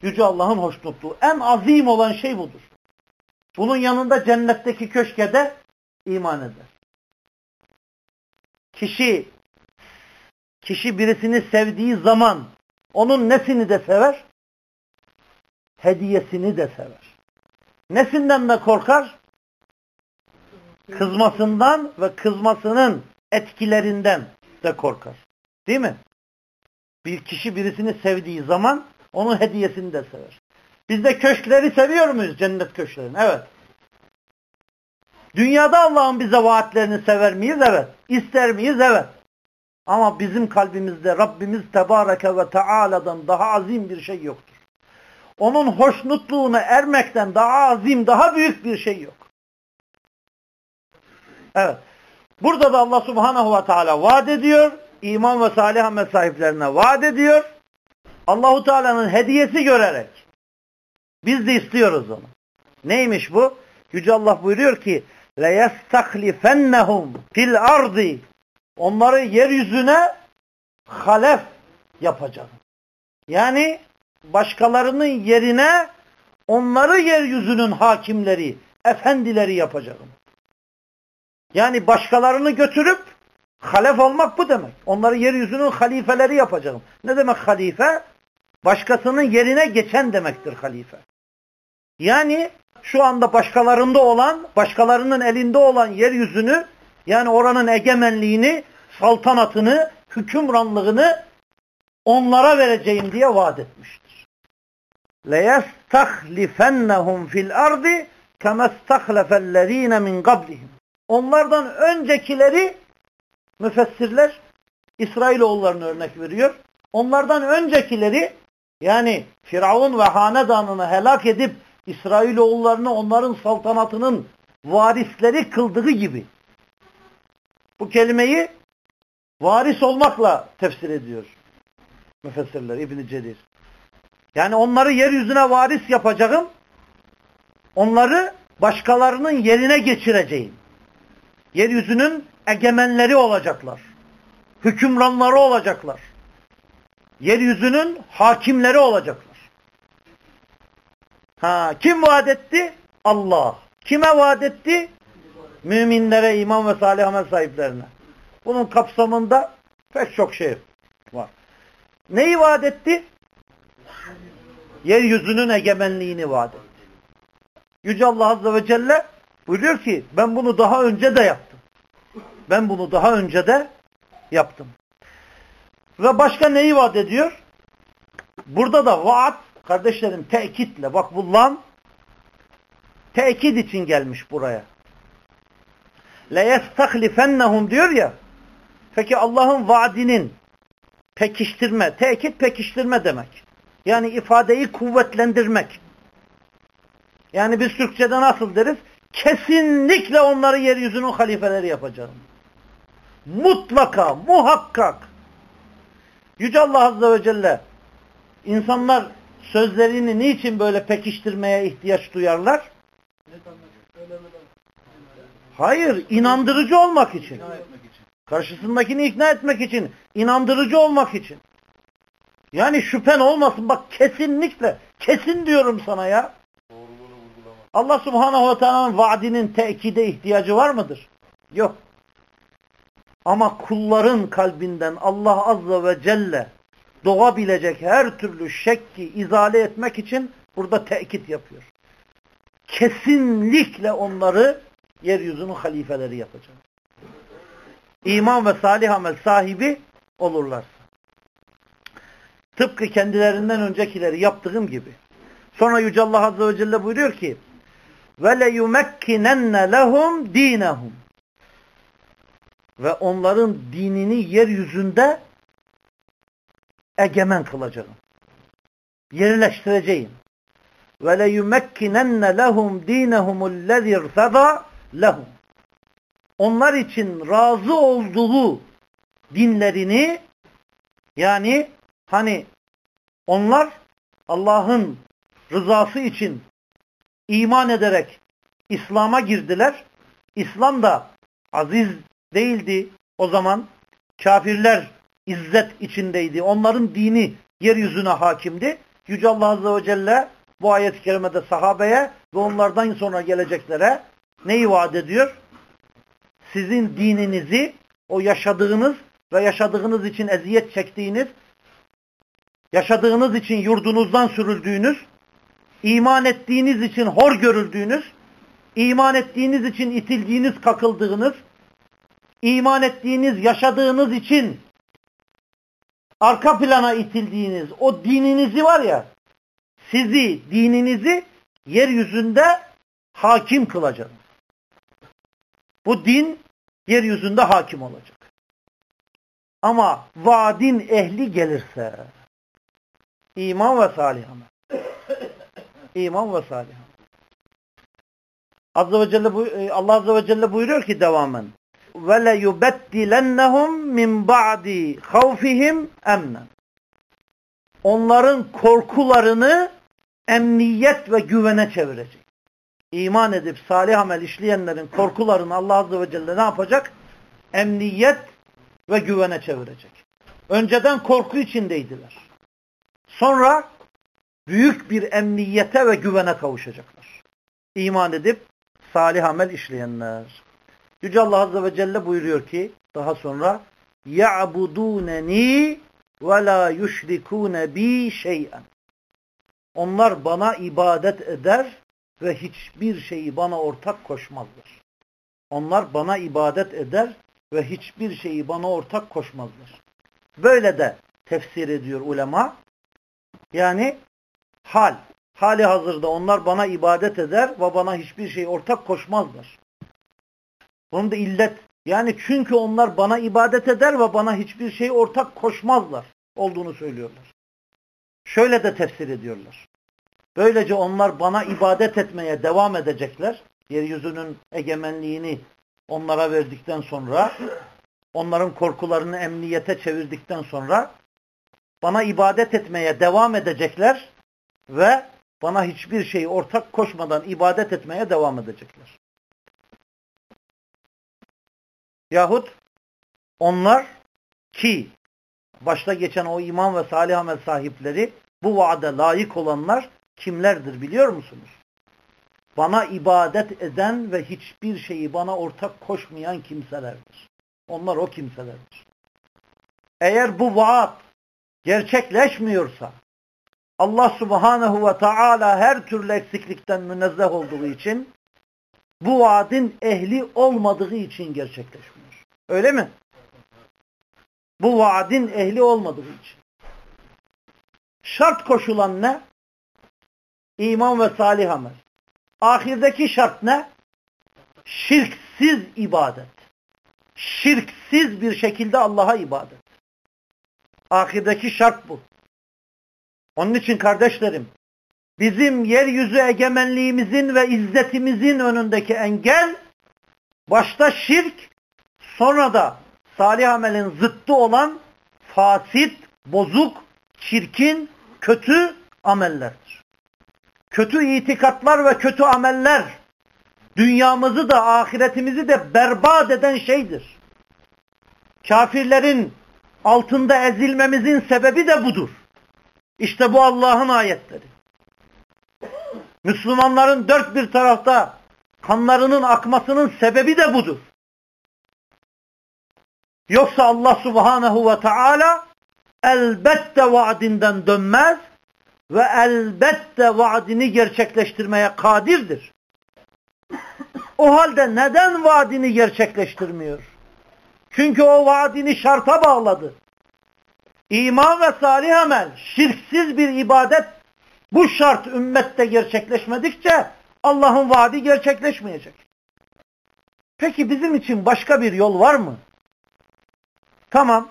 Yüce Allah'ın hoşnutluğu. En azim olan şey budur. Bunun yanında cennetteki köşke de iman eder. Kişi kişi birisini sevdiği zaman onun nesini de sever? Hediyesini de sever. Nesinden de korkar? Kızmasından ve kızmasının etkilerinden de korkar. Değil mi? Bir kişi birisini sevdiği zaman onun hediyesini de sever. Biz de köşkleri seviyor muyuz? Cennet köşklerini. Evet. Dünyada Allah'ın bize vaatlerini sever miyiz? Evet. İster miyiz? Evet. Ama bizim kalbimizde Rabbimiz Tebareke ve Teala'dan daha azim bir şey yoktur Onun hoşnutluğuna ermekten daha azim, daha büyük bir şey yok. Evet. Burada da Allah Subhanahu ve Teala vaat ediyor. İman ve salih amel sahiplerine vaat ediyor. Allahu Teala'nın hediyesi görerek. Biz de istiyoruz onu. Neymiş bu? Yüce Allah buyuruyor ki لَيَسْتَخْلِفَنَّهُمْ fil ardi Onları yeryüzüne halef yapacağım. Yani başkalarının yerine onları yeryüzünün hakimleri, efendileri yapacağım. Yani başkalarını götürüp halef olmak bu demek. Onları yeryüzünün halifeleri yapacağım. Ne demek halife? Başkasının yerine geçen demektir halife. Yani şu anda başkalarında olan, başkalarının elinde olan yeryüzünü yani oranın egemenliğini, saltanatını, hükümranlığını onlara vereceğim diye vaat etmiştir. لَيَسْتَخْلِفَنَّهُمْ فِي الْأَرْضِ كَمَا اسْتَخْلَفَ الَّذ۪ينَ مِنْ قَبْلِهِمْ Onlardan öncekileri müfessirler İsrailoğullarını örnek veriyor. Onlardan öncekileri yani Firavun ve hanedanını helak edip İsrailoğullarını onların saltanatının varisleri kıldığı gibi bu kelimeyi varis olmakla tefsir ediyor müfessirler İbn-i Cerir. Yani onları yeryüzüne varis yapacağım. Onları başkalarının yerine geçireceğim. Yeryüzünün egemenleri olacaklar. Hükümranları olacaklar. yeryüzünün hakimleri olacaklar. Ha, kim vaat etti? Allah. Kime vaat etti? Müminlere, iman ve salih amel sahiplerine. Bunun kapsamında pek çok şey var. Neyi vaat etti? Yeryüzünün egemenliğini vaat etti. Yüce Allah Azze ve Celle buyuruyor ki ben bunu daha önce de yaptım. Ben bunu daha önce de yaptım. Ve başka neyi vaat ediyor? Burada da vaat kardeşlerim tekitle bak bu lan tekit için gelmiş buraya. لَيَسْتَخْلِفَنَّهُمْ diyor ya peki Allah'ın vaadinin pekiştirme, tekit pekiştirme demek. Yani ifadeyi kuvvetlendirmek. Yani biz Türkçe'de nasıl deriz? Kesinlikle onları yeryüzünün halifeleri yapacağım. Mutlaka, muhakkak. Yüce Allah Azze ve Celle insanlar sözlerini niçin böyle pekiştirmeye ihtiyaç duyarlar? Hayır, inandırıcı olmak için. Karşısındakini ikna etmek için, inandırıcı olmak için. Yani şüphen olmasın. Bak kesinlikle, kesin diyorum sana ya. Allah subhanahu ve teala'nın vaadinin tekide ihtiyacı var mıdır? Yok. Ama kulların kalbinden Allah azze ve celle doğabilecek her türlü şekki izale etmek için burada tekit yapıyor. Kesinlikle onları yeryüzünün halifeleri yapacak. İman ve salih amel sahibi olurlarsa. Tıpkı kendilerinden öncekileri yaptığım gibi. Sonra Yüce Allah Azze ve Celle buyuruyor ki وَلَيُمَكِّنَنَّ لَهُمْ دِينَهُمْ Ve onların dinini yeryüzünde egemen kılacağım. Yerleştireceğim. وَلَيُمَكِّنَنَّ لَهُمْ دِينَهُمُ الَّذِي ارْتَضَى لَهُمْ Onlar için razı olduğu dinlerini yani hani onlar Allah'ın rızası için iman ederek İslam'a girdiler. İslam da aziz değildi o zaman. Kafirler izzet içindeydi. Onların dini yeryüzüne hakimdi. Yüce Allah Azze ve Celle bu ayet-i kerimede sahabeye ve onlardan sonra geleceklere neyi vaat ediyor? Sizin dininizi, o yaşadığınız ve yaşadığınız için eziyet çektiğiniz, yaşadığınız için yurdunuzdan sürüldüğünüz, iman ettiğiniz için hor görüldüğünüz, iman ettiğiniz için itildiğiniz, kakıldığınız, iman ettiğiniz, yaşadığınız için arka plana itildiğiniz o dininizi var ya, sizi, dininizi yeryüzünde hakim kılacak. Bu din yeryüzünde hakim olacak. Ama vaadin ehli gelirse iman ve salih amel. İman ve salih amel. Azze ve Celle, e, Allah Azze ve Celle buyuruyor ki devamen وَلَيُبَدِّلَنَّهُمْ مِنْ بَعْدِ خَوْفِهِمْ اَمْنًا Onların korkularını emniyet ve güvene çevirecek. İman edip salih amel işleyenlerin korkularını Allah Azze ve Celle ne yapacak? Emniyet ve güvene çevirecek. Önceden korku içindeydiler. Sonra büyük bir emniyete ve güvene kavuşacaklar. İman edip salih amel işleyenler. Yüce Allah Azze ve Celle buyuruyor ki daha sonra يَعْبُدُونَنِي وَلَا يُشْرِكُونَ بِي شَيْئًا Onlar bana ibadet eder ve hiçbir şeyi bana ortak koşmazlar. Onlar bana ibadet eder ve hiçbir şeyi bana ortak koşmazlar. Böyle de tefsir ediyor ulema. Yani hal. Hali hazırda onlar bana ibadet eder ve bana hiçbir şey ortak koşmazlar. Bunun da illet. Yani çünkü onlar bana ibadet eder ve bana hiçbir şey ortak koşmazlar olduğunu söylüyorlar. Şöyle de tefsir ediyorlar. Böylece onlar bana ibadet etmeye devam edecekler. Yeryüzünün egemenliğini onlara verdikten sonra, onların korkularını emniyete çevirdikten sonra bana ibadet etmeye devam edecekler ve bana hiçbir şey ortak koşmadan ibadet etmeye devam edecekler. Yahut onlar ki başta geçen o iman ve salih amel sahipleri, bu vaade layık olanlar kimlerdir biliyor musunuz? Bana ibadet eden ve hiçbir şeyi bana ortak koşmayan kimselerdir. Onlar o kimselerdir. Eğer bu vaat gerçekleşmiyorsa, Allah subhanehu ve taala her türlü eksiklikten münezzeh olduğu için, bu vaadin ehli olmadığı için gerçekleşmiyor. Öyle mi? Bu vaadin ehli olmadığı için. Şart koşulan ne? İman ve salih amel. Ahirdeki şart ne? Şirksiz ibadet. Şirksiz bir şekilde Allah'a ibadet. Ahirdeki şart bu. Onun için kardeşlerim, bizim yeryüzü egemenliğimizin ve izzetimizin önündeki engel, başta şirk, sonra da salih amelin zıttı olan fasit, bozuk, çirkin, kötü amellerdir. Kötü itikatlar ve kötü ameller dünyamızı da ahiretimizi de berbat eden şeydir. Kafirlerin altında ezilmemizin sebebi de budur. İşte bu Allah'ın ayetleri. Müslümanların dört bir tarafta kanlarının akmasının sebebi de budur. Yoksa Allah subhanehu ve teala elbette vaadinden dönmez ve elbette vaadini gerçekleştirmeye kadirdir. O halde neden vaadini gerçekleştirmiyor? Çünkü o vaadini şarta bağladı. İman ve salih amel, şirksiz bir ibadet bu şart ümmette gerçekleşmedikçe Allah'ın vaadi gerçekleşmeyecek. Peki bizim için başka bir yol var mı? Tamam.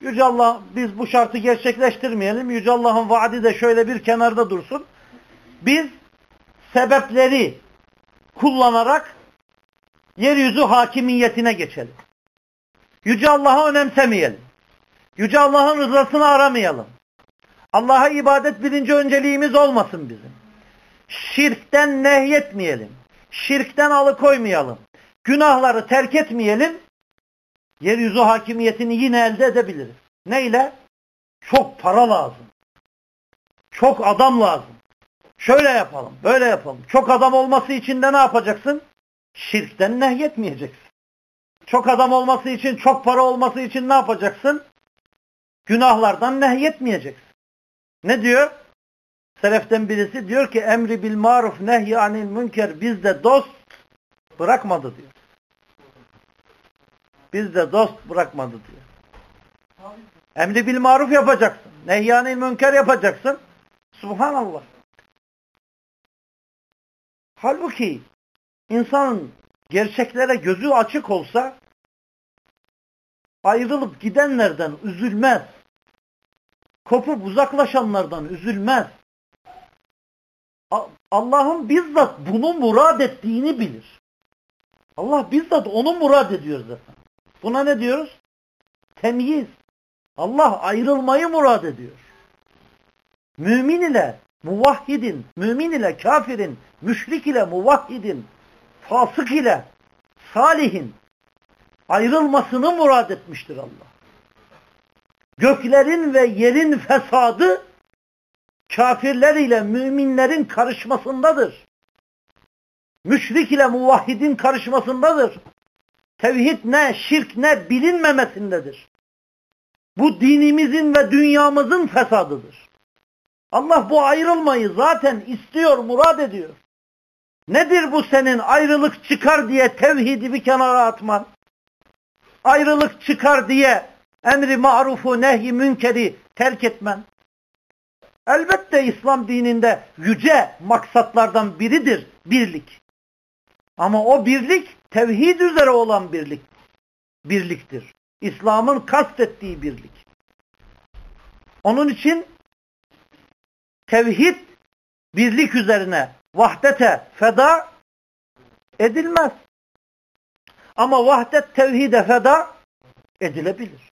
Yüce Allah biz bu şartı gerçekleştirmeyelim. Yüce Allah'ın vaadi de şöyle bir kenarda dursun. Biz sebepleri kullanarak yeryüzü hakimiyetine geçelim. Yüce Allah'ı önemsemeyelim. Yüce Allah'ın rızasını aramayalım. Allah'a ibadet birinci önceliğimiz olmasın bizim. Şirkten nehyetmeyelim. Şirkten alıkoymayalım. Günahları terk etmeyelim. Yeryüzü hakimiyetini yine elde edebiliriz. Neyle? Çok para lazım. Çok adam lazım. Şöyle yapalım, böyle yapalım. Çok adam olması için de ne yapacaksın? Şirkten nehyetmeyeceksin. Çok adam olması için, çok para olması için ne yapacaksın? Günahlardan nehyetmeyeceksin. Ne diyor? Seleften birisi diyor ki emri bil maruf nehy anil münker bizde dost bırakmadı diyor. Bizde dost bırakmadı diyor. Emri bil maruf yapacaksın. Nehy anil münker yapacaksın. Subhanallah. Halbuki insanın gerçeklere gözü açık olsa ayrılıp gidenlerden üzülmez. Kopup uzaklaşanlardan üzülmez. Allah'ın bizzat bunu murad ettiğini bilir. Allah bizzat onu murad ediyor zaten. Buna ne diyoruz? Temyiz. Allah ayrılmayı murad ediyor. Mümin ile muvahhidin, mümin ile kafirin, müşrik ile muvahhidin, fasık ile salihin ayrılmasını murad etmiştir Allah. Göklerin ve yerin fesadı kafirler ile müminlerin karışmasındadır. Müşrik ile muvahhidin karışmasındadır. Tevhid ne, şirk ne bilinmemesindedir. Bu dinimizin ve dünyamızın fesadıdır. Allah bu ayrılmayı zaten istiyor, murad ediyor. Nedir bu senin ayrılık çıkar diye tevhidi bir kenara atman? Ayrılık çıkar diye emri marufu nehi münkeri terk etmen? Elbette İslam dininde yüce maksatlardan biridir birlik. Ama o birlik tevhid üzere olan birlik. Birliktir. İslam'ın kastettiği birlik. Onun için tevhid birlik üzerine vahdete feda edilmez. Ama vahdet tevhide feda edilebilir.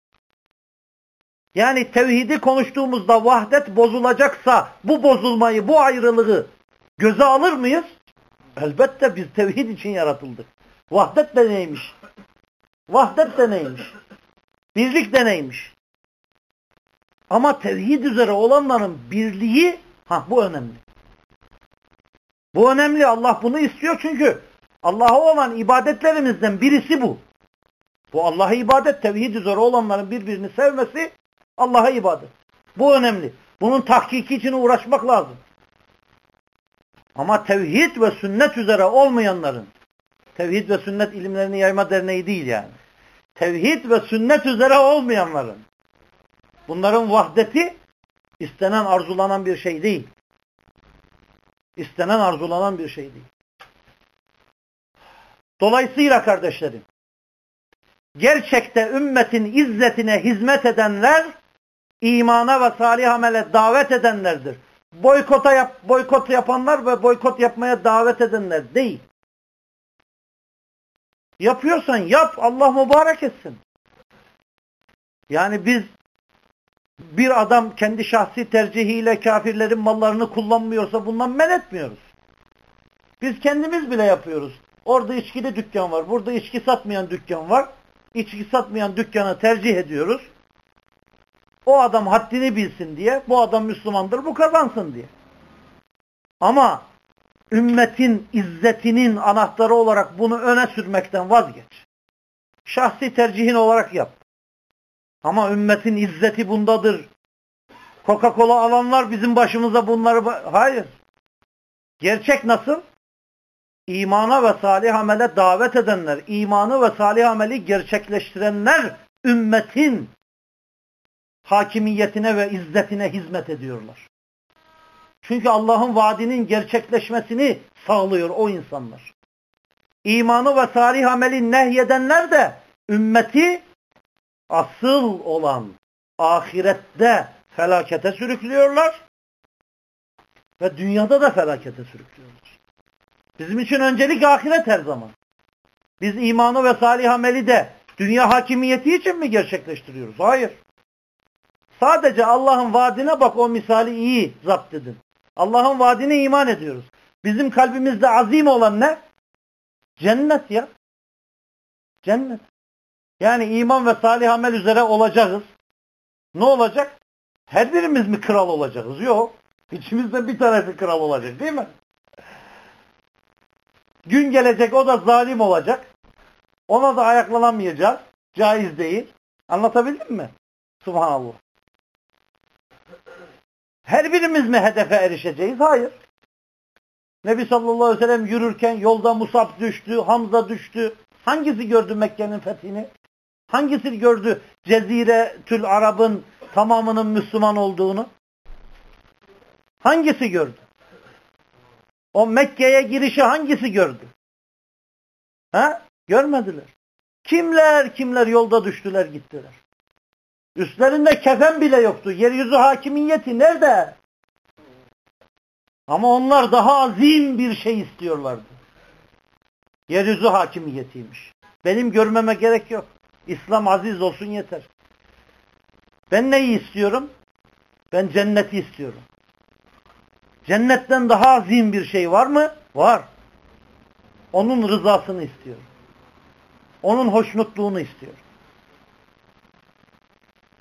Yani tevhidi konuştuğumuzda vahdet bozulacaksa bu bozulmayı, bu ayrılığı göze alır mıyız? Elbette biz tevhid için yaratıldık. Vahdet de neymiş? Vahdet de neymiş? Birlik de neymiş? Ama tevhid üzere olanların birliği ha bu önemli. Bu önemli. Allah bunu istiyor çünkü Allah'a olan ibadetlerimizden birisi bu. Bu Allah'a ibadet, tevhid üzere olanların birbirini sevmesi Allah'a ibadet. Bu önemli. Bunun tahkiki için uğraşmak lazım. Ama tevhid ve sünnet üzere olmayanların, tevhid ve sünnet ilimlerini yayma derneği değil yani. Tevhid ve sünnet üzere olmayanların, bunların vahdeti istenen arzulanan bir şey değil. İstenen arzulanan bir şey değil. Dolayısıyla kardeşlerim, gerçekte ümmetin izzetine hizmet edenler, imana ve salih amele davet edenlerdir. Boykota yap, boykot yapanlar ve boykot yapmaya davet edenler değil. Yapıyorsan yap, Allah mübarek etsin. Yani biz bir adam kendi şahsi tercihiyle kafirlerin mallarını kullanmıyorsa bundan men etmiyoruz. Biz kendimiz bile yapıyoruz. Orada içkili dükkan var, burada içki satmayan dükkan var. İçki satmayan dükkanı tercih ediyoruz. O adam haddini bilsin diye, bu adam Müslümandır, bu kazansın diye. Ama ümmetin izzetinin anahtarı olarak bunu öne sürmekten vazgeç. Şahsi tercihin olarak yap. Ama ümmetin izzeti bundadır. Coca-Cola alanlar bizim başımıza bunları... Hayır. Gerçek nasıl? İmana ve salih amele davet edenler, imanı ve salih ameli gerçekleştirenler ümmetin hakimiyetine ve izzetine hizmet ediyorlar. Çünkü Allah'ın vaadinin gerçekleşmesini sağlıyor o insanlar. İmanı ve salih ameli nehyedenler de ümmeti asıl olan ahirette felakete sürüklüyorlar ve dünyada da felakete sürüklüyorlar. Bizim için öncelik ahiret her zaman. Biz imanı ve salih ameli de dünya hakimiyeti için mi gerçekleştiriyoruz? Hayır. Sadece Allah'ın vaadine bak o misali iyi zapt edin. Allah'ın vaadine iman ediyoruz. Bizim kalbimizde azim olan ne? Cennet ya. Cennet. Yani iman ve salih amel üzere olacağız. Ne olacak? Her birimiz mi kral olacağız? Yok. İçimizde bir tanesi kral olacak değil mi? Gün gelecek o da zalim olacak. Ona da ayaklanamayacağız. Caiz değil. Anlatabildim mi? Subhanallah. Her birimiz mi hedefe erişeceğiz? Hayır. Nebi sallallahu aleyhi ve sellem yürürken yolda Musab düştü, Hamza düştü. Hangisi gördü Mekke'nin fethini? Hangisi gördü Cezire Tül Arab'ın tamamının Müslüman olduğunu? Hangisi gördü? O Mekke'ye girişi hangisi gördü? Ha? Görmediler. Kimler kimler yolda düştüler gittiler. Üstlerinde kefen bile yoktu. Yeryüzü hakimiyeti nerede? Ama onlar daha azim bir şey istiyorlardı. Yeryüzü hakimiyetiymiş. Benim görmeme gerek yok. İslam aziz olsun yeter. Ben neyi istiyorum? Ben cenneti istiyorum. Cennetten daha azim bir şey var mı? Var. Onun rızasını istiyorum. Onun hoşnutluğunu istiyorum.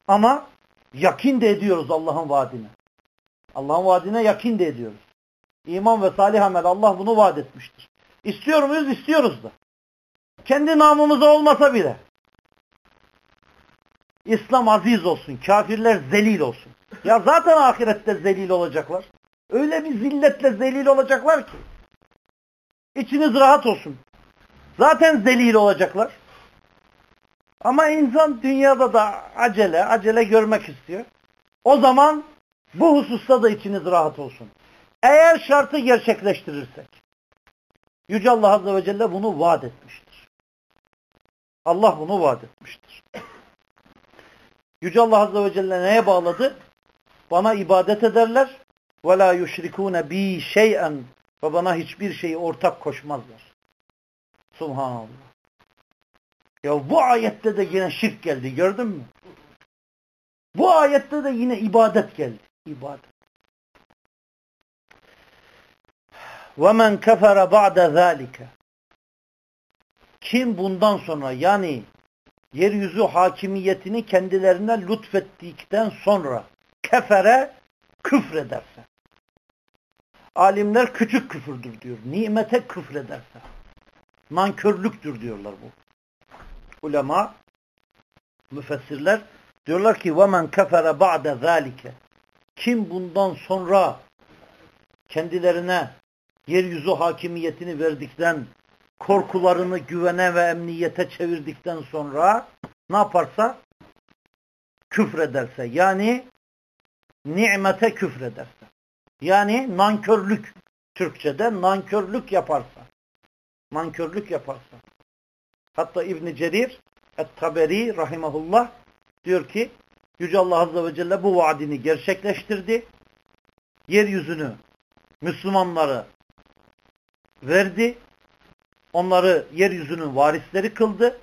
Ama yakin de ediyoruz Allah'ın vaadine. Allah'ın vaadine yakin de ediyoruz. İman ve salih amel Allah bunu vaat etmiştir. İstiyor muyuz? İstiyoruz da. Kendi namımıza olmasa bile. İslam aziz olsun. Kafirler zelil olsun. Ya zaten ahirette zelil olacaklar. Öyle bir zilletle zelil olacaklar ki. İçiniz rahat olsun. Zaten zelil olacaklar. Ama insan dünyada da acele, acele görmek istiyor. O zaman bu hususta da içiniz rahat olsun. Eğer şartı gerçekleştirirsek, Yüce Allah Azze ve Celle bunu vaat etmiştir. Allah bunu vaat etmiştir. Yüce Allah Azze ve Celle neye bağladı? Bana ibadet ederler ve la yuşrikune bi şey'en ve bana hiçbir şeyi ortak koşmazlar. Subhanallah. Ya bu ayette de yine şirk geldi gördün mü? Bu ayette de yine ibadet geldi. İbadet. وَمَنْ كَفَرَ بَعْدَ ذَٰلِكَ Kim bundan sonra yani yeryüzü hakimiyetini kendilerine lütfettikten sonra kefere küfrederse. Alimler küçük küfürdür diyor. Nimete küfrederse. Nankörlüktür diyorlar bu. Ulema, müfessirler diyorlar ki وَمَنْ كَفَرَ بَعْدَ ذَٰلِكَ Kim bundan sonra kendilerine yeryüzü hakimiyetini verdikten, korkularını güvene ve emniyete çevirdikten sonra ne yaparsa? Küfrederse. Yani nimete küfrederse. Yani nankörlük. Türkçe'de nankörlük yaparsa. Nankörlük yaparsa. Hatta İbn Cerir Et-Taberi rahimahullah diyor ki Yüce Allah Azze ve Celle bu vaadini gerçekleştirdi. Yeryüzünü Müslümanları verdi Onları yeryüzünün varisleri kıldı.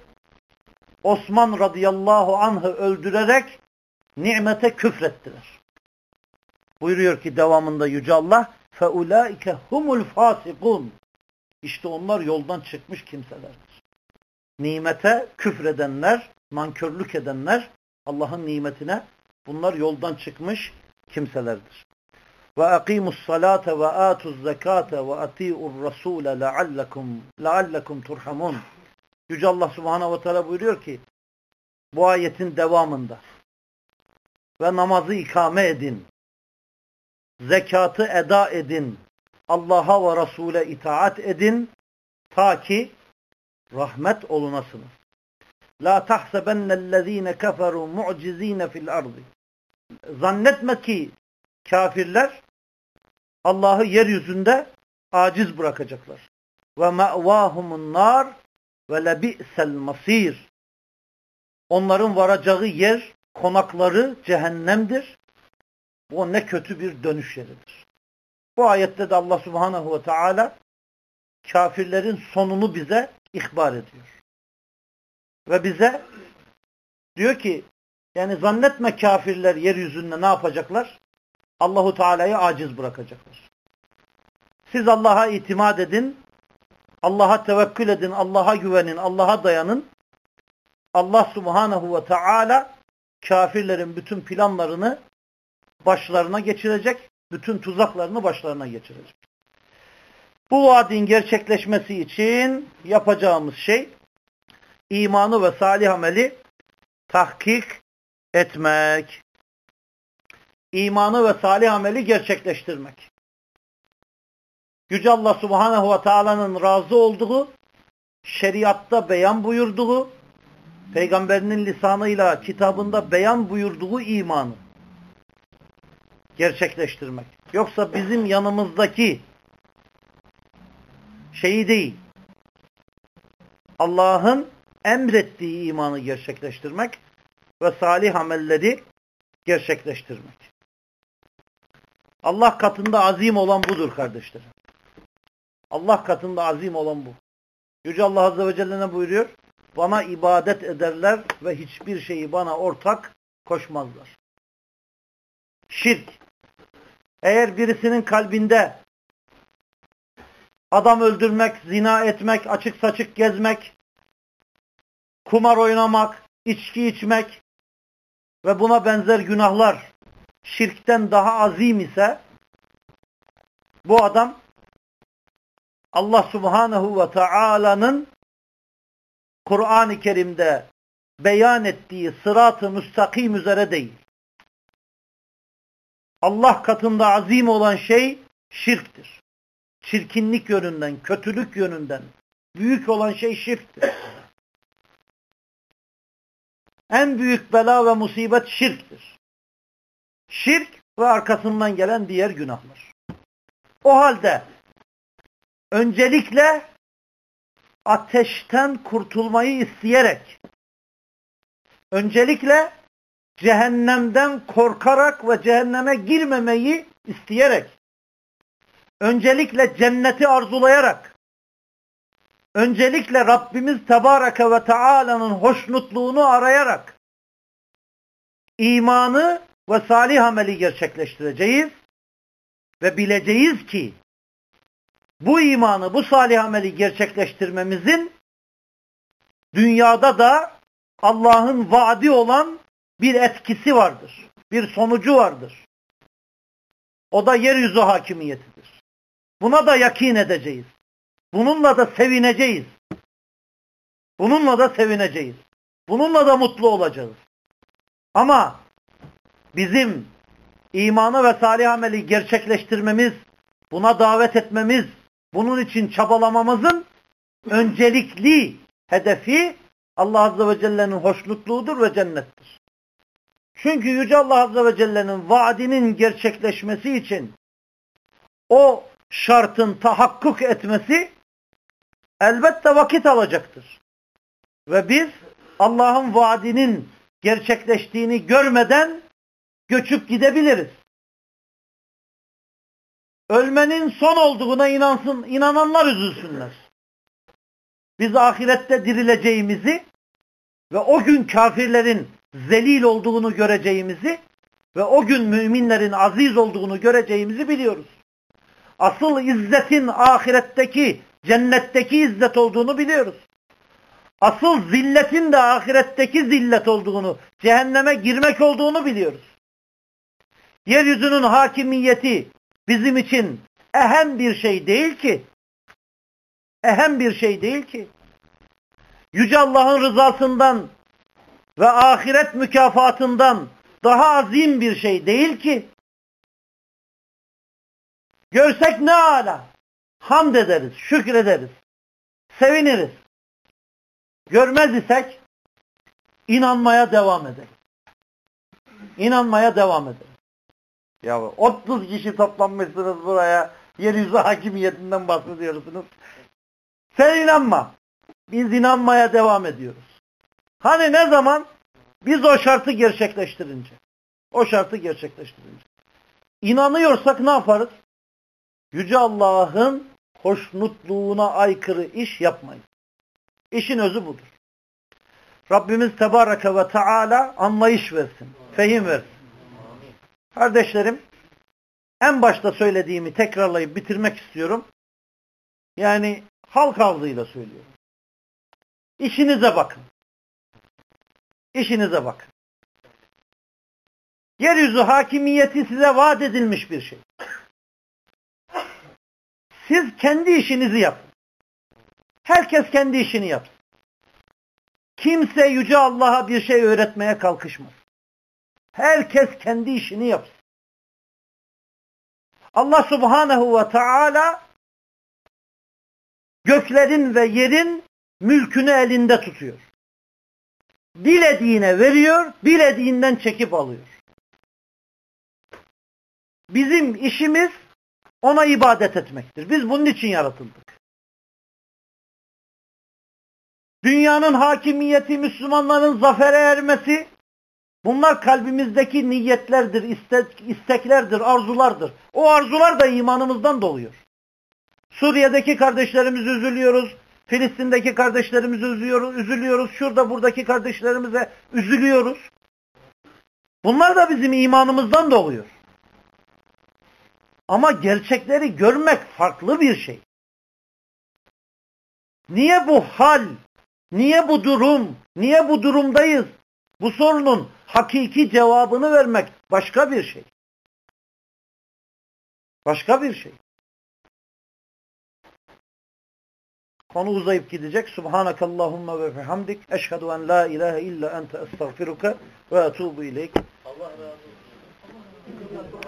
Osman radıyallahu anh'ı öldürerek nimete küfrettiler. Buyuruyor ki devamında Yüce Allah فَاُولَٰئِكَ humul fasikun. İşte onlar yoldan çıkmış kimselerdir. Nimete küfredenler, nankörlük edenler Allah'ın nimetine bunlar yoldan çıkmış kimselerdir. Ve akimus salate ve atuz zekate ve ati'ur rasule leallekum leallekum turhamun. Yüce Allah Subhanahu ve Teala buyuruyor ki bu ayetin devamında ve namazı ikame edin. Zekatı eda edin. Allah'a ve Resul'e itaat edin. Ta ki rahmet olunasınız. La tahsebennellezine keferu mu'cizine fil ardı. Zannetme ki kafirler Allah'ı yeryüzünde aciz bırakacaklar. Ve me'vahumun nar ve lebi'sel masir. Onların varacağı yer, konakları cehennemdir. Bu ne kötü bir dönüş yeridir. Bu ayette de Allah Subhanahu ve Teala kafirlerin sonunu bize ihbar ediyor. Ve bize diyor ki yani zannetme kafirler yeryüzünde ne yapacaklar? Allahu Teala'yı aciz bırakacaklar. Siz Allah'a itimat edin, Allah'a tevekkül edin, Allah'a güvenin, Allah'a dayanın. Allah Subhanahu ve Teala kafirlerin bütün planlarını başlarına geçirecek, bütün tuzaklarını başlarına geçirecek. Bu vaadin gerçekleşmesi için yapacağımız şey imanı ve salih ameli tahkik etmek. İmanı ve salih ameli gerçekleştirmek. Yüce Allah Subhanahu ve Taala'nın razı olduğu, şeriatta beyan buyurduğu, peygamberinin lisanıyla kitabında beyan buyurduğu imanı gerçekleştirmek. Yoksa bizim yanımızdaki şeyi değil, Allah'ın emrettiği imanı gerçekleştirmek ve salih amelleri gerçekleştirmek. Allah katında azim olan budur kardeşlerim. Allah katında azim olan bu. Yüce Allah Azze ve Celle ne buyuruyor? Bana ibadet ederler ve hiçbir şeyi bana ortak koşmazlar. Şirk. Eğer birisinin kalbinde adam öldürmek, zina etmek, açık saçık gezmek, kumar oynamak, içki içmek ve buna benzer günahlar şirkten daha azim ise bu adam Allah Subhanahu ve Taala'nın Kur'an-ı Kerim'de beyan ettiği sırat-ı müstakim üzere değil. Allah katında azim olan şey şirktir. Çirkinlik yönünden, kötülük yönünden büyük olan şey şirktir. En büyük bela ve musibet şirktir. Şirk ve arkasından gelen diğer günahlar. O halde öncelikle ateşten kurtulmayı isteyerek, öncelikle cehennemden korkarak ve cehenneme girmemeyi isteyerek, öncelikle cenneti arzulayarak, öncelikle Rabbimiz Tebareke ve Teala'nın hoşnutluğunu arayarak, imanı ve salih ameli gerçekleştireceğiz ve bileceğiz ki bu imanı, bu salih ameli gerçekleştirmemizin dünyada da Allah'ın vaadi olan bir etkisi vardır. bir sonucu vardır. O da yeryüzü hakimiyetidir. Buna da yakin edeceğiz. Bununla da sevineceğiz. Bununla da sevineceğiz. Bununla da mutlu olacağız. Ama bizim imanı ve salih ameli gerçekleştirmemiz, buna davet etmemiz, bunun için çabalamamızın öncelikli hedefi Allah Azze ve Celle'nin hoşnutluğudur ve cennettir. Çünkü Yüce Allah Azze ve Celle'nin vaadinin gerçekleşmesi için o şartın tahakkuk etmesi elbette vakit alacaktır. Ve biz Allah'ın vaadinin gerçekleştiğini görmeden göçüp gidebiliriz. Ölmenin son olduğuna inansın, inananlar üzülsünler. Biz ahirette dirileceğimizi ve o gün kafirlerin zelil olduğunu göreceğimizi ve o gün müminlerin aziz olduğunu göreceğimizi biliyoruz. Asıl izzetin ahiretteki, cennetteki izzet olduğunu biliyoruz. Asıl zilletin de ahiretteki zillet olduğunu, cehenneme girmek olduğunu biliyoruz. Yeryüzünün hakimiyeti bizim için ehem bir şey değil ki. Ehem bir şey değil ki. Yüce Allah'ın rızasından ve ahiret mükafatından daha azim bir şey değil ki. Görsek ne ala. Hamd ederiz, şükrederiz, seviniriz. Görmez isek inanmaya devam ederiz. İnanmaya devam ederiz. Ya 30 kişi toplanmışsınız buraya. Yeryüzü hakimiyetinden bahsediyorsunuz. Sen inanma. Biz inanmaya devam ediyoruz. Hani ne zaman? Biz o şartı gerçekleştirince. O şartı gerçekleştirince. İnanıyorsak ne yaparız? Yüce Allah'ın hoşnutluğuna aykırı iş yapmayız. İşin özü budur. Rabbimiz Tebareke ve Teala anlayış versin, fehim versin. Kardeşlerim, en başta söylediğimi tekrarlayıp bitirmek istiyorum. Yani halk ağzıyla söylüyorum. İşinize bakın. İşinize bakın. Yeryüzü hakimiyeti size vaat edilmiş bir şey. Siz kendi işinizi yapın. Herkes kendi işini yapsın. Kimse Yüce Allah'a bir şey öğretmeye kalkışmaz. Herkes kendi işini yapsın. Allah Subhanahu ve Teala göklerin ve yerin mülkünü elinde tutuyor. Dilediğine veriyor, dilediğinden çekip alıyor. Bizim işimiz ona ibadet etmektir. Biz bunun için yaratıldık. Dünyanın hakimiyeti, Müslümanların zafere ermesi, bunlar kalbimizdeki niyetlerdir, istek, isteklerdir, arzulardır. O arzular da imanımızdan doluyor. Suriye'deki kardeşlerimizi üzülüyoruz, Filistin'deki kardeşlerimizi üzülüyoruz, üzülüyoruz, şurada buradaki kardeşlerimize üzülüyoruz. Bunlar da bizim imanımızdan doluyor. Ama gerçekleri görmek farklı bir şey. Niye bu hal, niye bu durum, niye bu durumdayız? Bu sorunun hakiki cevabını vermek başka bir şey. Başka bir şey. Konu uzayıp gidecek. Subhanakallahumma ve bihamdik. Eşhedü en la ilahe illa ente estağfiruka ve etubu ileyk. Allah razı olsun.